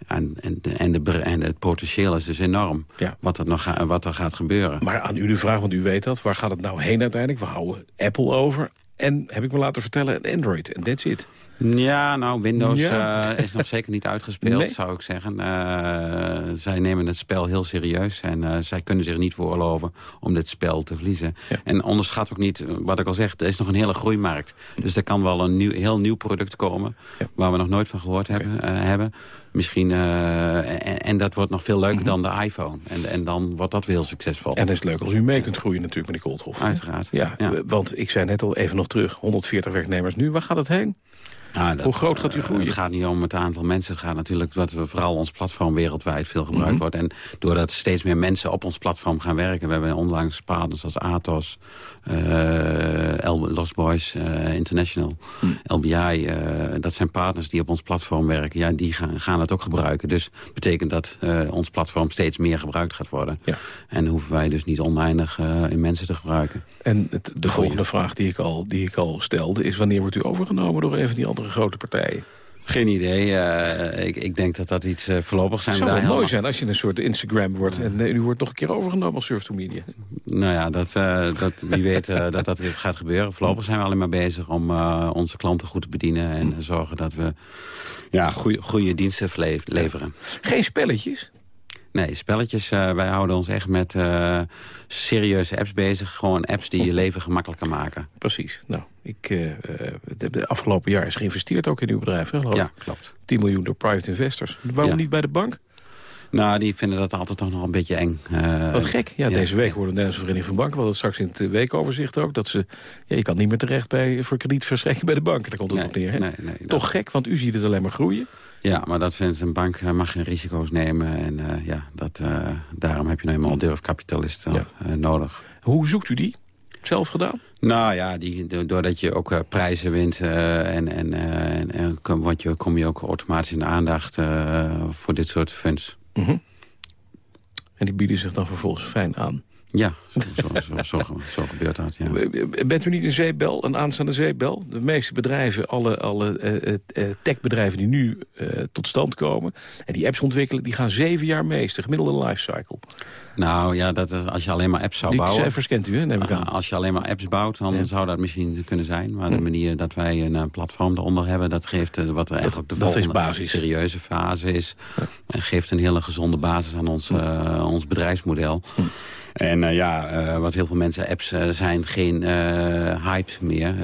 Speaker 27: En, en, de, en, de, en het potentieel is dus enorm
Speaker 14: Ja.
Speaker 27: wat, er nog ga, wat er gaat gebeuren.
Speaker 14: Maar aan u de vraag, want u weet dat. Waar gaat het nou heen uiteindelijk? We houden Apple over. En, heb ik me laten vertellen, Android. En that's it.
Speaker 27: Ja, nou, Windows
Speaker 14: Ja.
Speaker 27: eh, is nog zeker niet uitgespeeld,
Speaker 14: Nee.
Speaker 27: zou ik zeggen. Eh, zij nemen het spel heel serieus en eh, zij kunnen zich niet veroorloven om dit spel te verliezen. En onderschat ook niet, wat ik al zeg, er is nog een hele groeimarkt. Dus er kan wel een nieuw, heel nieuw product komen waar we nog nooit van gehoord hebben. hebben. Misschien, en, en dat wordt nog veel leuker dan de iPhone. En, en dan wordt dat weer heel succesvol.
Speaker 14: En het is leuk als u mee kunt groeien natuurlijk, meneer Koolthof.
Speaker 27: Uiteraard.
Speaker 14: Ja, want ik zei net al even nog terug, 140 werknemers nu. Waar gaat het heen?
Speaker 27: Dat-
Speaker 14: Hoe groot gaat u groeien?
Speaker 27: Het gaat niet om het aantal mensen. Het gaat natuurlijk dat we vooral ons platform wereldwijd veel gebruikt
Speaker 14: Mhm.
Speaker 27: wordt. En doordat steeds meer mensen op ons platform gaan werken. We hebben onlangs partners als Atos, eh El- Lost Boys eh, International,
Speaker 14: Mhm.
Speaker 27: LBI. eh, dat zijn partners die op ons platform werken. Ja, die gaan, gaan het ook gebruiken. Dus betekent dat eh, ons platform steeds meer gebruikt gaat worden. En hoeven wij dus niet oneindig eh, in mensen te gebruiken.
Speaker 14: En het, de volgende vraag die ik, al, die ik al stelde is... wanneer wordt u overgenomen door een van die andere grote partijen?
Speaker 27: Geen idee. eh, ik, ik denk dat dat iets eh, voorlopig zijn.
Speaker 14: Het zou wel mooi zijn als je een soort Instagram wordt... en eh, u wordt nog een keer overgenomen als Surf to Media.
Speaker 27: Nou ja, dat, dat, wie weet dat dat weer gaat gebeuren. Voorlopig zijn we alleen maar bezig om onze klanten goed te bedienen... en zorgen dat we ja, goede, goede diensten leveren.
Speaker 14: Geen spelletjes?
Speaker 27: Nee, spelletjes. eh, wij houden ons echt met eh, serieuze apps bezig. Gewoon apps die je leven gemakkelijker maken.
Speaker 14: Precies. Nou, ik, eh, de, de afgelopen jaar is geïnvesteerd ook in uw bedrijf, hè?
Speaker 27: Ja, klopt.
Speaker 14: 10 miljoen door private investors. Waarom
Speaker 27: Ja.
Speaker 14: niet bij de bank?
Speaker 27: Nou, die vinden dat altijd toch nog een beetje eng.
Speaker 14: Wat gek. Ja, deze week hoorde de Nederlandse Vereniging van Banken... we hadden het straks in het weekoverzicht ook... dat ze, ja, je kan niet meer terecht bij, voor kredietverstrekking bij de bank. Daar komt het
Speaker 27: Nee,
Speaker 14: op neer. Hè?
Speaker 27: nee, nee,
Speaker 14: Toch gek, want u ziet het alleen maar groeien.
Speaker 27: Ja, maar dat vindt een bank eh, mag geen risico's nemen. En eh, ja, dat, eh, daarom heb je nou eenmaal durfkapitalisten nodig.
Speaker 14: Hoe zoekt u die? Zelf gedaan?
Speaker 27: Nou ja, die, do- doordat je ook prijzen wint... en, en, en, en kom, je, kom je ook automatisch in de aandacht voor dit soort funds.
Speaker 14: Mhm. En die bieden zich dan vervolgens fijn aan.
Speaker 27: Ja, zo, zo, zo, zo, gebeurt dat, ja.
Speaker 14: Bent u niet een zeepbel, een aanstaande zeepbel? De meeste bedrijven, alle, alle eh, eh, eh, techbedrijven die nu tot stand komen... en die apps ontwikkelen, die gaan zeven jaar mee. Is de gemiddelde lifecycle.
Speaker 27: Nou ja, dat, is- als je alleen maar apps zou
Speaker 14: Die
Speaker 27: bouwen...
Speaker 14: cijfers kent u, hè, neem ik aan.
Speaker 27: Ah, Als je alleen maar apps bouwt, dan zou dat misschien kunnen zijn. Maar de manier dat wij een eh, platform eronder hebben... dat geeft eh, wat we eigenlijk de
Speaker 14: dat is
Speaker 27: volgende
Speaker 14: basis.
Speaker 27: serieuze fase is. En geeft een hele gezonde basis aan ons, eh, ons bedrijfsmodel. En ja, wat heel veel mensen apps zijn geen hype meer.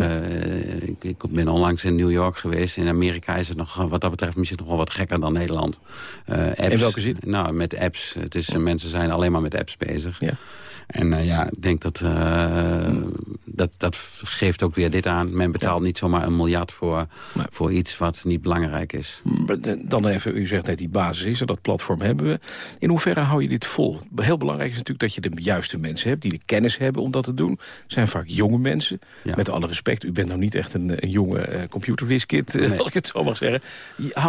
Speaker 27: Ik, ik ben onlangs in New York geweest. In Amerika is het nog wat dat betreft misschien nog wel wat gekker dan Nederland. Apps,
Speaker 14: In welke zin?
Speaker 27: Nou, met apps. Het is, mensen zijn alleen maar met apps bezig. En eh, ja, ik denk dat, eh, dat dat geeft ook weer dit aan. Men betaalt niet zomaar een miljard voor, voor iets wat niet belangrijk is.
Speaker 14: Dan even, u zegt net die basis is er, dat platform hebben we. In hoeverre hou je dit vol? Heel belangrijk is natuurlijk dat je de juiste mensen hebt... die de kennis hebben om dat te doen. Het zijn vaak jonge mensen. Met alle respect, u bent nou niet echt een, een jonge eh computerwiskit, eh,
Speaker 27: Nee.
Speaker 14: als ik het zo mag zeggen.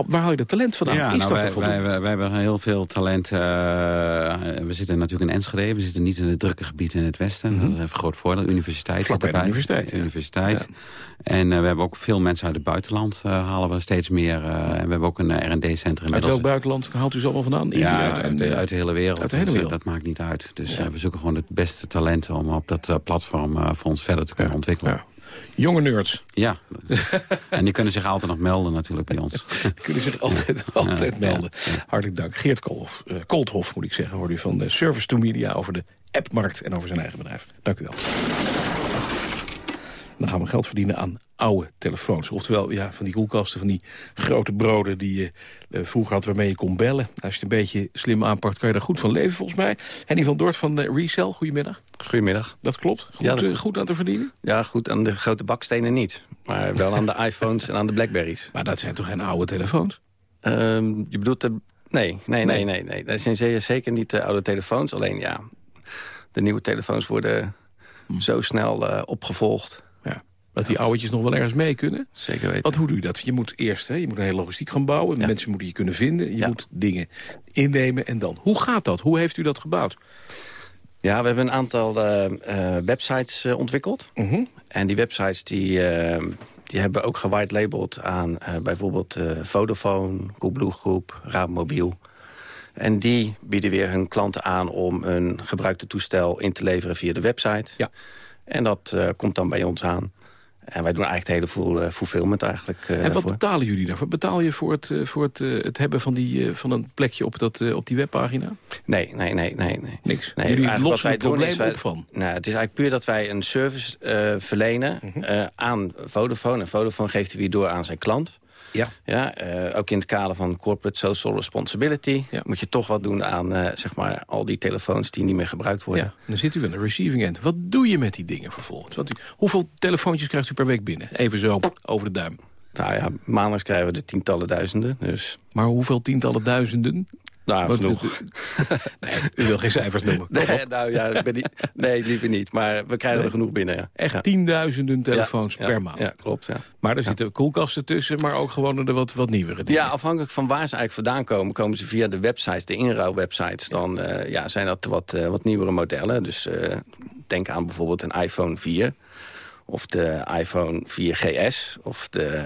Speaker 14: Waar haal je dat talent vandaan?
Speaker 27: Ja,
Speaker 14: is
Speaker 27: nou,
Speaker 14: dat
Speaker 27: wij, wij, wij, hebben heel veel talent. eh, we zitten natuurlijk in Enschede. We zitten niet in het drukke gebied in het westen. Dat is een groot voordeel. Universiteit
Speaker 14: Vlakbij de universiteit,
Speaker 27: De universiteit. En eh, we hebben ook veel mensen uit het buitenland. eh, halen we steeds meer. eh, en we hebben ook een R&D-centrum.
Speaker 14: Uit welk buitenland haalt u ze allemaal vandaan?
Speaker 27: Ja, uit, uit, de, uit de hele wereld.
Speaker 14: Uit de hele
Speaker 27: Dus, dat maakt niet uit. Dus we zoeken gewoon het beste talenten om op dat platform voor ons verder te kunnen ontwikkelen.
Speaker 14: Jonge nerds.
Speaker 27: Ja. en die kunnen zich altijd nog melden natuurlijk bij ons.
Speaker 14: Die kunnen zich altijd, altijd
Speaker 27: Ja,
Speaker 14: melden. Hartelijk dank. Geert Koolhof, eh, Koolthof moet ik zeggen, hoorde u van de Service to Media over de appmarkt en over zijn eigen bedrijf. Dank u wel. Dan gaan we geld verdienen aan oude telefoons. Oftewel, ja, van die koelkasten, van die grote broden die je eh, vroeger had waarmee je kon bellen. Als je het een beetje slim aanpakt, kan je daar goed van leven volgens mij. Henny van Dort van eh, Resell, goedemiddag.
Speaker 28: Goedemiddag.
Speaker 14: Dat klopt? Goed,
Speaker 28: Ja, dat-
Speaker 14: eh, goed aan te verdienen?
Speaker 28: Ja, goed, aan de grote bakstenen niet. Maar wel aan de iPhones en aan de Blackberries.
Speaker 14: Maar dat zijn toch geen oude telefoons?
Speaker 28: Ehm, je bedoelt de... Nee, nee,
Speaker 14: Nee.
Speaker 28: nee, nee. Dat zijn zeker niet de oude telefoons. Alleen ja, de nieuwe telefoons worden zo snel opgevolgd.
Speaker 14: Dat die ouwetjes nog wel ergens mee kunnen?
Speaker 28: Zeker weten.
Speaker 14: Want hoe doe je dat? Je moet eerst hè, je moet een hele logistiek gaan bouwen. Mensen moeten je kunnen vinden. Je moet dingen innemen. En dan, hoe gaat dat? Hoe heeft u dat gebouwd?
Speaker 28: Ja, we hebben een aantal eh, eh, websites eh, ontwikkeld.
Speaker 14: Mhm.
Speaker 28: En die websites die, die hebben ook gewide labeled aan bijvoorbeeld Vodafone, Coolblue Groep, Raadmobiel. En die bieden weer hun klanten aan om een gebruikte toestel in te leveren via de website.
Speaker 14: Ja.
Speaker 28: En dat komt dan bij ons aan. En wij doen eigenlijk het hele full, uh, fulfillment eigenlijk uh,
Speaker 14: En wat betalen jullie daarvoor? Betaal je voor het, uh, voor het, het hebben van, die, van een plekje op, dat, op die webpagina?
Speaker 28: Nee, nee, nee. nee, nee.
Speaker 14: Niks?
Speaker 28: Nee,
Speaker 14: jullie lossen het probleem
Speaker 28: wij,
Speaker 14: op van?
Speaker 28: Nou, het is eigenlijk puur dat wij een service verlenen
Speaker 14: Mhm.
Speaker 28: aan Vodafone. En Vodafone geeft die weer door aan zijn klant.
Speaker 14: Ja.
Speaker 28: Ja, uh, ook in het kader van corporate social responsibility... Ja. moet je toch wat doen aan uh, zeg maar, al die telefoons die niet meer gebruikt worden.
Speaker 14: Ja, dan zit u aan de receiving end. Wat doe je met die dingen vervolgens? Want u, hoeveel telefoontjes krijgt u per week binnen? Even zo over de duim.
Speaker 28: Nou ja, maandelijks krijgen we de tientallen duizenden. Dus.
Speaker 14: Maar hoeveel tientallen duizenden?
Speaker 28: Nou, genoeg.
Speaker 14: nee, u wil geen cijfers noemen.
Speaker 28: Nee, nou ja, ben niet, nee, liever niet. Maar we krijgen
Speaker 14: Nee.
Speaker 28: er genoeg binnen, ja.
Speaker 14: Echt tienduizenden telefoons
Speaker 28: Ja,
Speaker 14: per
Speaker 28: ja,
Speaker 14: maand.
Speaker 28: Ja, klopt, ja.
Speaker 14: Maar er zitten koelkasten tussen, maar ook gewoon de wat, wat nieuwere dingen.
Speaker 28: Ja, afhankelijk van waar ze eigenlijk vandaan komen... komen ze via de websites, de inruilwebsites. Dan eh, ja, zijn dat wat, eh, wat nieuwere modellen. Dus eh, denk aan bijvoorbeeld een iPhone 4... of de iPhone 4GS of de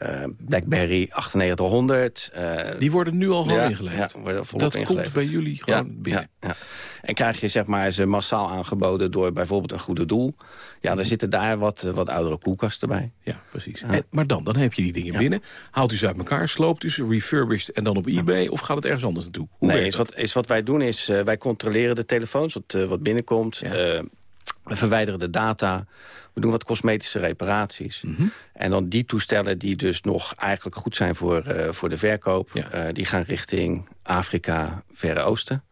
Speaker 28: eh, BlackBerry 9800. eh,
Speaker 14: Die worden nu al gewoon
Speaker 28: ja,
Speaker 14: ingeleverd.
Speaker 28: Ja, worden volop
Speaker 14: Dat komt bij jullie gewoon
Speaker 28: ja,
Speaker 14: binnen.
Speaker 28: Ja, ja. En krijg je zeg maar, ze massaal aangeboden door bijvoorbeeld een goede doel. Ja, dan zitten daar wat, eh, wat oudere koelkasten bij.
Speaker 14: Ja, precies. En, maar dan, dan heb je die dingen binnen. Haalt u ze uit elkaar, sloopt u ze, refurbished en dan op eBay? Of gaat het ergens anders naartoe? Hoe
Speaker 28: nee, is wat, is wat wij doen is, wij controleren de telefoons, wat, wat binnenkomt. We verwijderen de data, we doen wat cosmetische reparaties.
Speaker 14: Mhm.
Speaker 28: En dan die toestellen die dus nog eigenlijk goed zijn voor, eh, voor de verkoop... Eh, die gaan richting Afrika, Verre Oosten.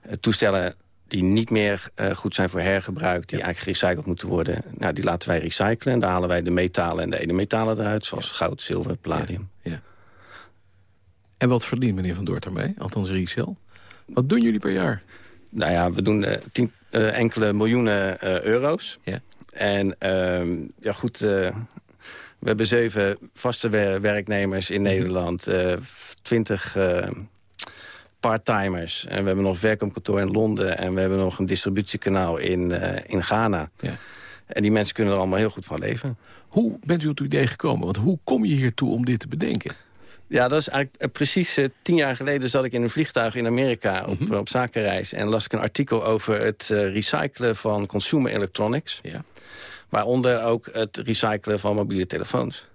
Speaker 28: Eh, toestellen die niet meer goed zijn voor hergebruik... die eigenlijk gerecycled moeten worden, nou, die laten wij recyclen. En daar halen wij de metalen en de edelmetalen eruit... zoals goud, zilver, palladium.
Speaker 14: En wat verdient meneer Van Doort daarmee? Althans, resale? Wat doen jullie per jaar?
Speaker 28: Nou ja, we doen 10, eh, enkele miljoenen eh, euro's.
Speaker 14: Ja.
Speaker 28: En ehm, ja, goed, eh, we hebben zeven vaste werknemers in. Mhm. Nederland. Twintig part-timers. En we hebben nog een verkoopkantoor in Londen. En we hebben nog een distributiekanaal in, in Ghana.
Speaker 14: Ja.
Speaker 28: En die mensen kunnen er allemaal heel goed van leven.
Speaker 14: Hoe bent u op het idee gekomen? Want hoe kom je hiertoe om dit te bedenken?
Speaker 28: Ja, dat is eigenlijk eh, precies eh, tien jaar geleden zat ik in een vliegtuig in Amerika op,
Speaker 14: Mhm.
Speaker 28: op zakenreis. En las ik een artikel over het eh, recyclen van consumer electronics.
Speaker 14: Ja.
Speaker 28: Waaronder ook het recyclen van mobiele telefoons.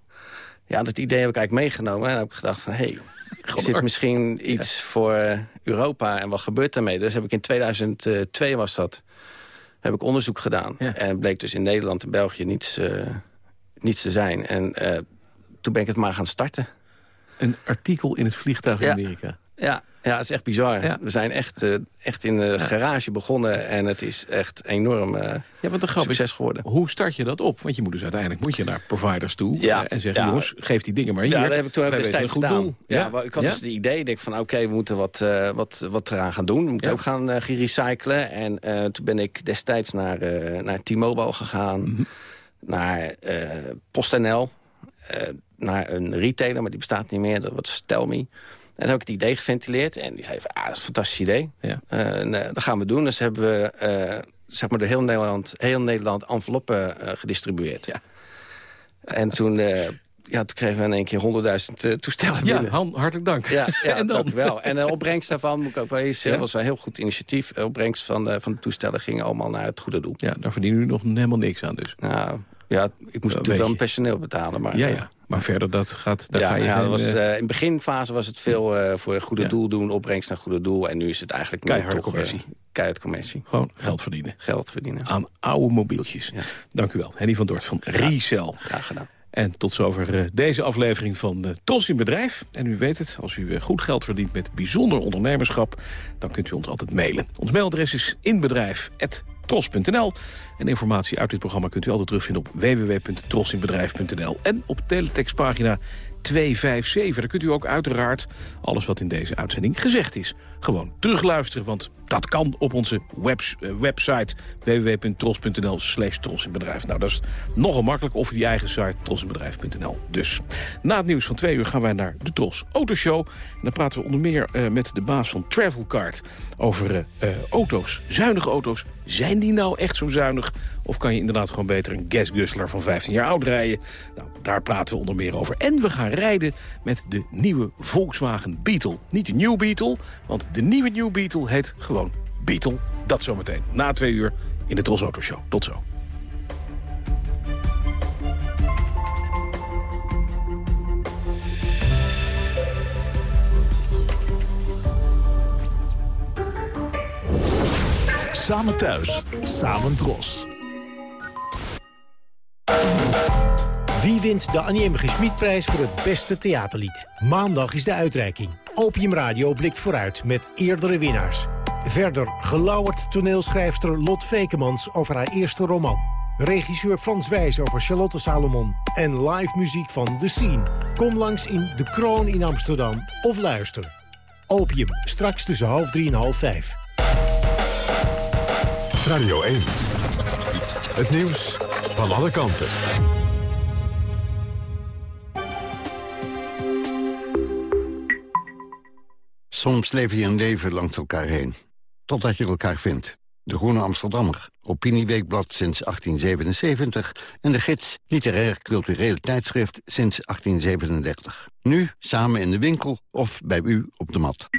Speaker 28: Ja, dat idee heb ik eigenlijk meegenomen. En heb ik gedacht van, hé, hey, is dit misschien iets voor eh, Europa? En wat gebeurt daarmee? Dus heb ik in 2002 was dat, heb ik onderzoek gedaan. En bleek dus in Nederland en België niets, eh, niets te zijn. En eh, toen ben ik het maar gaan starten.
Speaker 14: Een artikel in het vliegtuig in
Speaker 28: Ja.
Speaker 14: Amerika.
Speaker 28: Ja, ja, het is echt bizar.
Speaker 14: Ja.
Speaker 28: We zijn echt, eh, echt in de garage begonnen en het is echt enorm eh,
Speaker 14: Ja, want de grap
Speaker 28: succes
Speaker 14: is,
Speaker 28: geworden.
Speaker 14: hoe start je dat op? Want je moet dus uiteindelijk moet je naar providers toe
Speaker 28: Ja.
Speaker 14: eh, en zeggen,
Speaker 28: Ja.
Speaker 14: jongens, geef die dingen maar hier.
Speaker 28: Ja, dat heb ik toen heb
Speaker 14: Wij
Speaker 28: ik
Speaker 14: weten
Speaker 28: destijds
Speaker 14: goed
Speaker 28: gedaan.
Speaker 14: doel.
Speaker 28: Ja, ik had
Speaker 14: Ja?
Speaker 28: dus het idee, ik denk van oké, we moeten wat, eh, wat, wat eraan gaan doen. We moeten
Speaker 14: Ja.
Speaker 28: ook gaan uh, recyclen. En eh, toen ben ik destijds naar, eh, naar T-Mobile gegaan.
Speaker 14: Mhm.
Speaker 28: Naar eh, PostNL. Eh, naar een retailer, maar die bestaat niet meer. Dat was Telme. En dan heb ik het idee geventileerd. En die zei van, ah, dat is een fantastisch idee.
Speaker 14: Ja.
Speaker 28: Eh, dat gaan we doen. Dus hebben we eh, zeg maar door heel Nederland, heel Nederland enveloppen gedistribueerd.
Speaker 14: Ja.
Speaker 28: En toen, ja, toen kregen we in één keer honderdduizend eh, toestellen
Speaker 14: Ja,
Speaker 28: binnen.
Speaker 14: Han, hartelijk dank.
Speaker 28: Ja, ja
Speaker 14: en dan?
Speaker 28: wel. En de opbrengst daarvan, moet ik ook wezen,
Speaker 14: Ja?
Speaker 28: was een heel goed initiatief. De opbrengst van de, van de toestellen ging allemaal naar het goede doel.
Speaker 14: Ja, daar verdienen u nog helemaal niks aan dus.
Speaker 28: Nou, ja, ik moest natuurlijk wel een personeel betalen. Maar,
Speaker 14: ja,
Speaker 28: eh,
Speaker 14: ja. Maar verder, dat gaat, daar
Speaker 28: ja,
Speaker 14: ga je
Speaker 28: ja, was,
Speaker 14: eh,
Speaker 28: eh, in de beginfase was het veel voor een goede
Speaker 14: Ja.
Speaker 28: doel doen, opbrengst naar goede doel. En nu is het eigenlijk meer
Speaker 14: Keiharde
Speaker 28: toch,
Speaker 14: commissie.
Speaker 28: keihard commissie.
Speaker 14: gewoon geld verdienen.
Speaker 28: Geld verdienen.
Speaker 14: Aan oude mobieltjes. Dank u wel. Henny van Dort van Resell.
Speaker 28: Graag gedaan.
Speaker 14: En tot zover eh, deze aflevering van uh, Tros in Bedrijf. En u weet het, als u eh, goed geld verdient met bijzonder ondernemerschap... dan kunt u ons altijd mailen. Ons mailadres is inbedrijf.tros.nl. En informatie uit dit programma kunt u altijd terugvinden op www.trosinbedrijf.nl. En op teletextpagina 257. Daar kunt u ook uiteraard alles wat in deze uitzending gezegd is... gewoon terugluisteren, want dat kan op onze eh, website www.tros.nl slash trosinbedrijf. Nou, dat is nogal makkelijk. Of die eigen site trosinbedrijf.nl. Dus na het nieuws van twee uur gaan wij naar de Tros Autoshow. En dan praten we onder meer eh, met de baas van Travelcard over eh, auto's. Zuinige auto's. Zijn die nou echt zo zuinig? Of kan je inderdaad gewoon beter een gasguzzler van 15 jaar oud rijden? Nou, daar praten we onder meer over. En we gaan rijden met de nieuwe Volkswagen Beetle. Niet de New Beetle, want de nieuwe New Beetle heet gewoon Beetle. Dat zometeen, na twee uur in de Tros Auto Show. Tot zo.
Speaker 29: Samen thuis, samen Tros.
Speaker 30: Wie wint de Annie M. G. Schmidprijs voor het beste theaterlied? Maandag is de uitreiking. Opium Radio blikt vooruit met eerdere winnaars. Verder gelauwerd toneelschrijfster Lot Vekemans over haar eerste roman. Regisseur Frans Wijs over Charlotte Salomon. En live muziek van The Scene. Kom langs in De Kroon in Amsterdam of luister. Opium, straks tussen half drie en half vijf.
Speaker 1: Radio 1. Het nieuws van alle kanten.
Speaker 31: Soms leef je een leven langs elkaar heen. Totdat je elkaar vindt. De Groene Amsterdammer, Opinieweekblad sinds 1877... en de gids Literair Cultureel Tijdschrift sinds 1837. Nu samen in de winkel of bij u op de mat.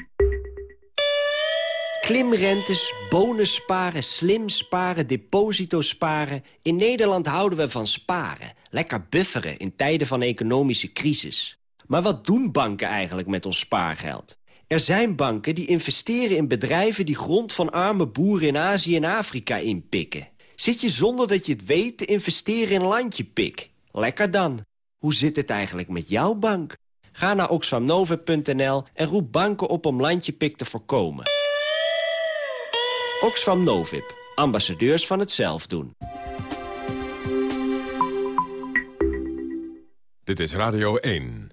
Speaker 32: Klimrentes, bonus sparen, slim sparen, deposito sparen. In Nederland houden we van sparen. Lekker bufferen in tijden van economische crisis. Maar wat doen banken eigenlijk met ons spaargeld? Er zijn banken die investeren in bedrijven die grond van arme boeren in Azië en Afrika inpikken. Zit je zonder dat je het weet te investeren in landjepik? Lekker dan. Hoe zit het eigenlijk met jouw bank? Ga naar oxfamnovip.nl en roep banken op om landjepik te voorkomen. Oxfam Novib, ambassadeurs van het zelfdoen.
Speaker 1: Dit is Radio 1.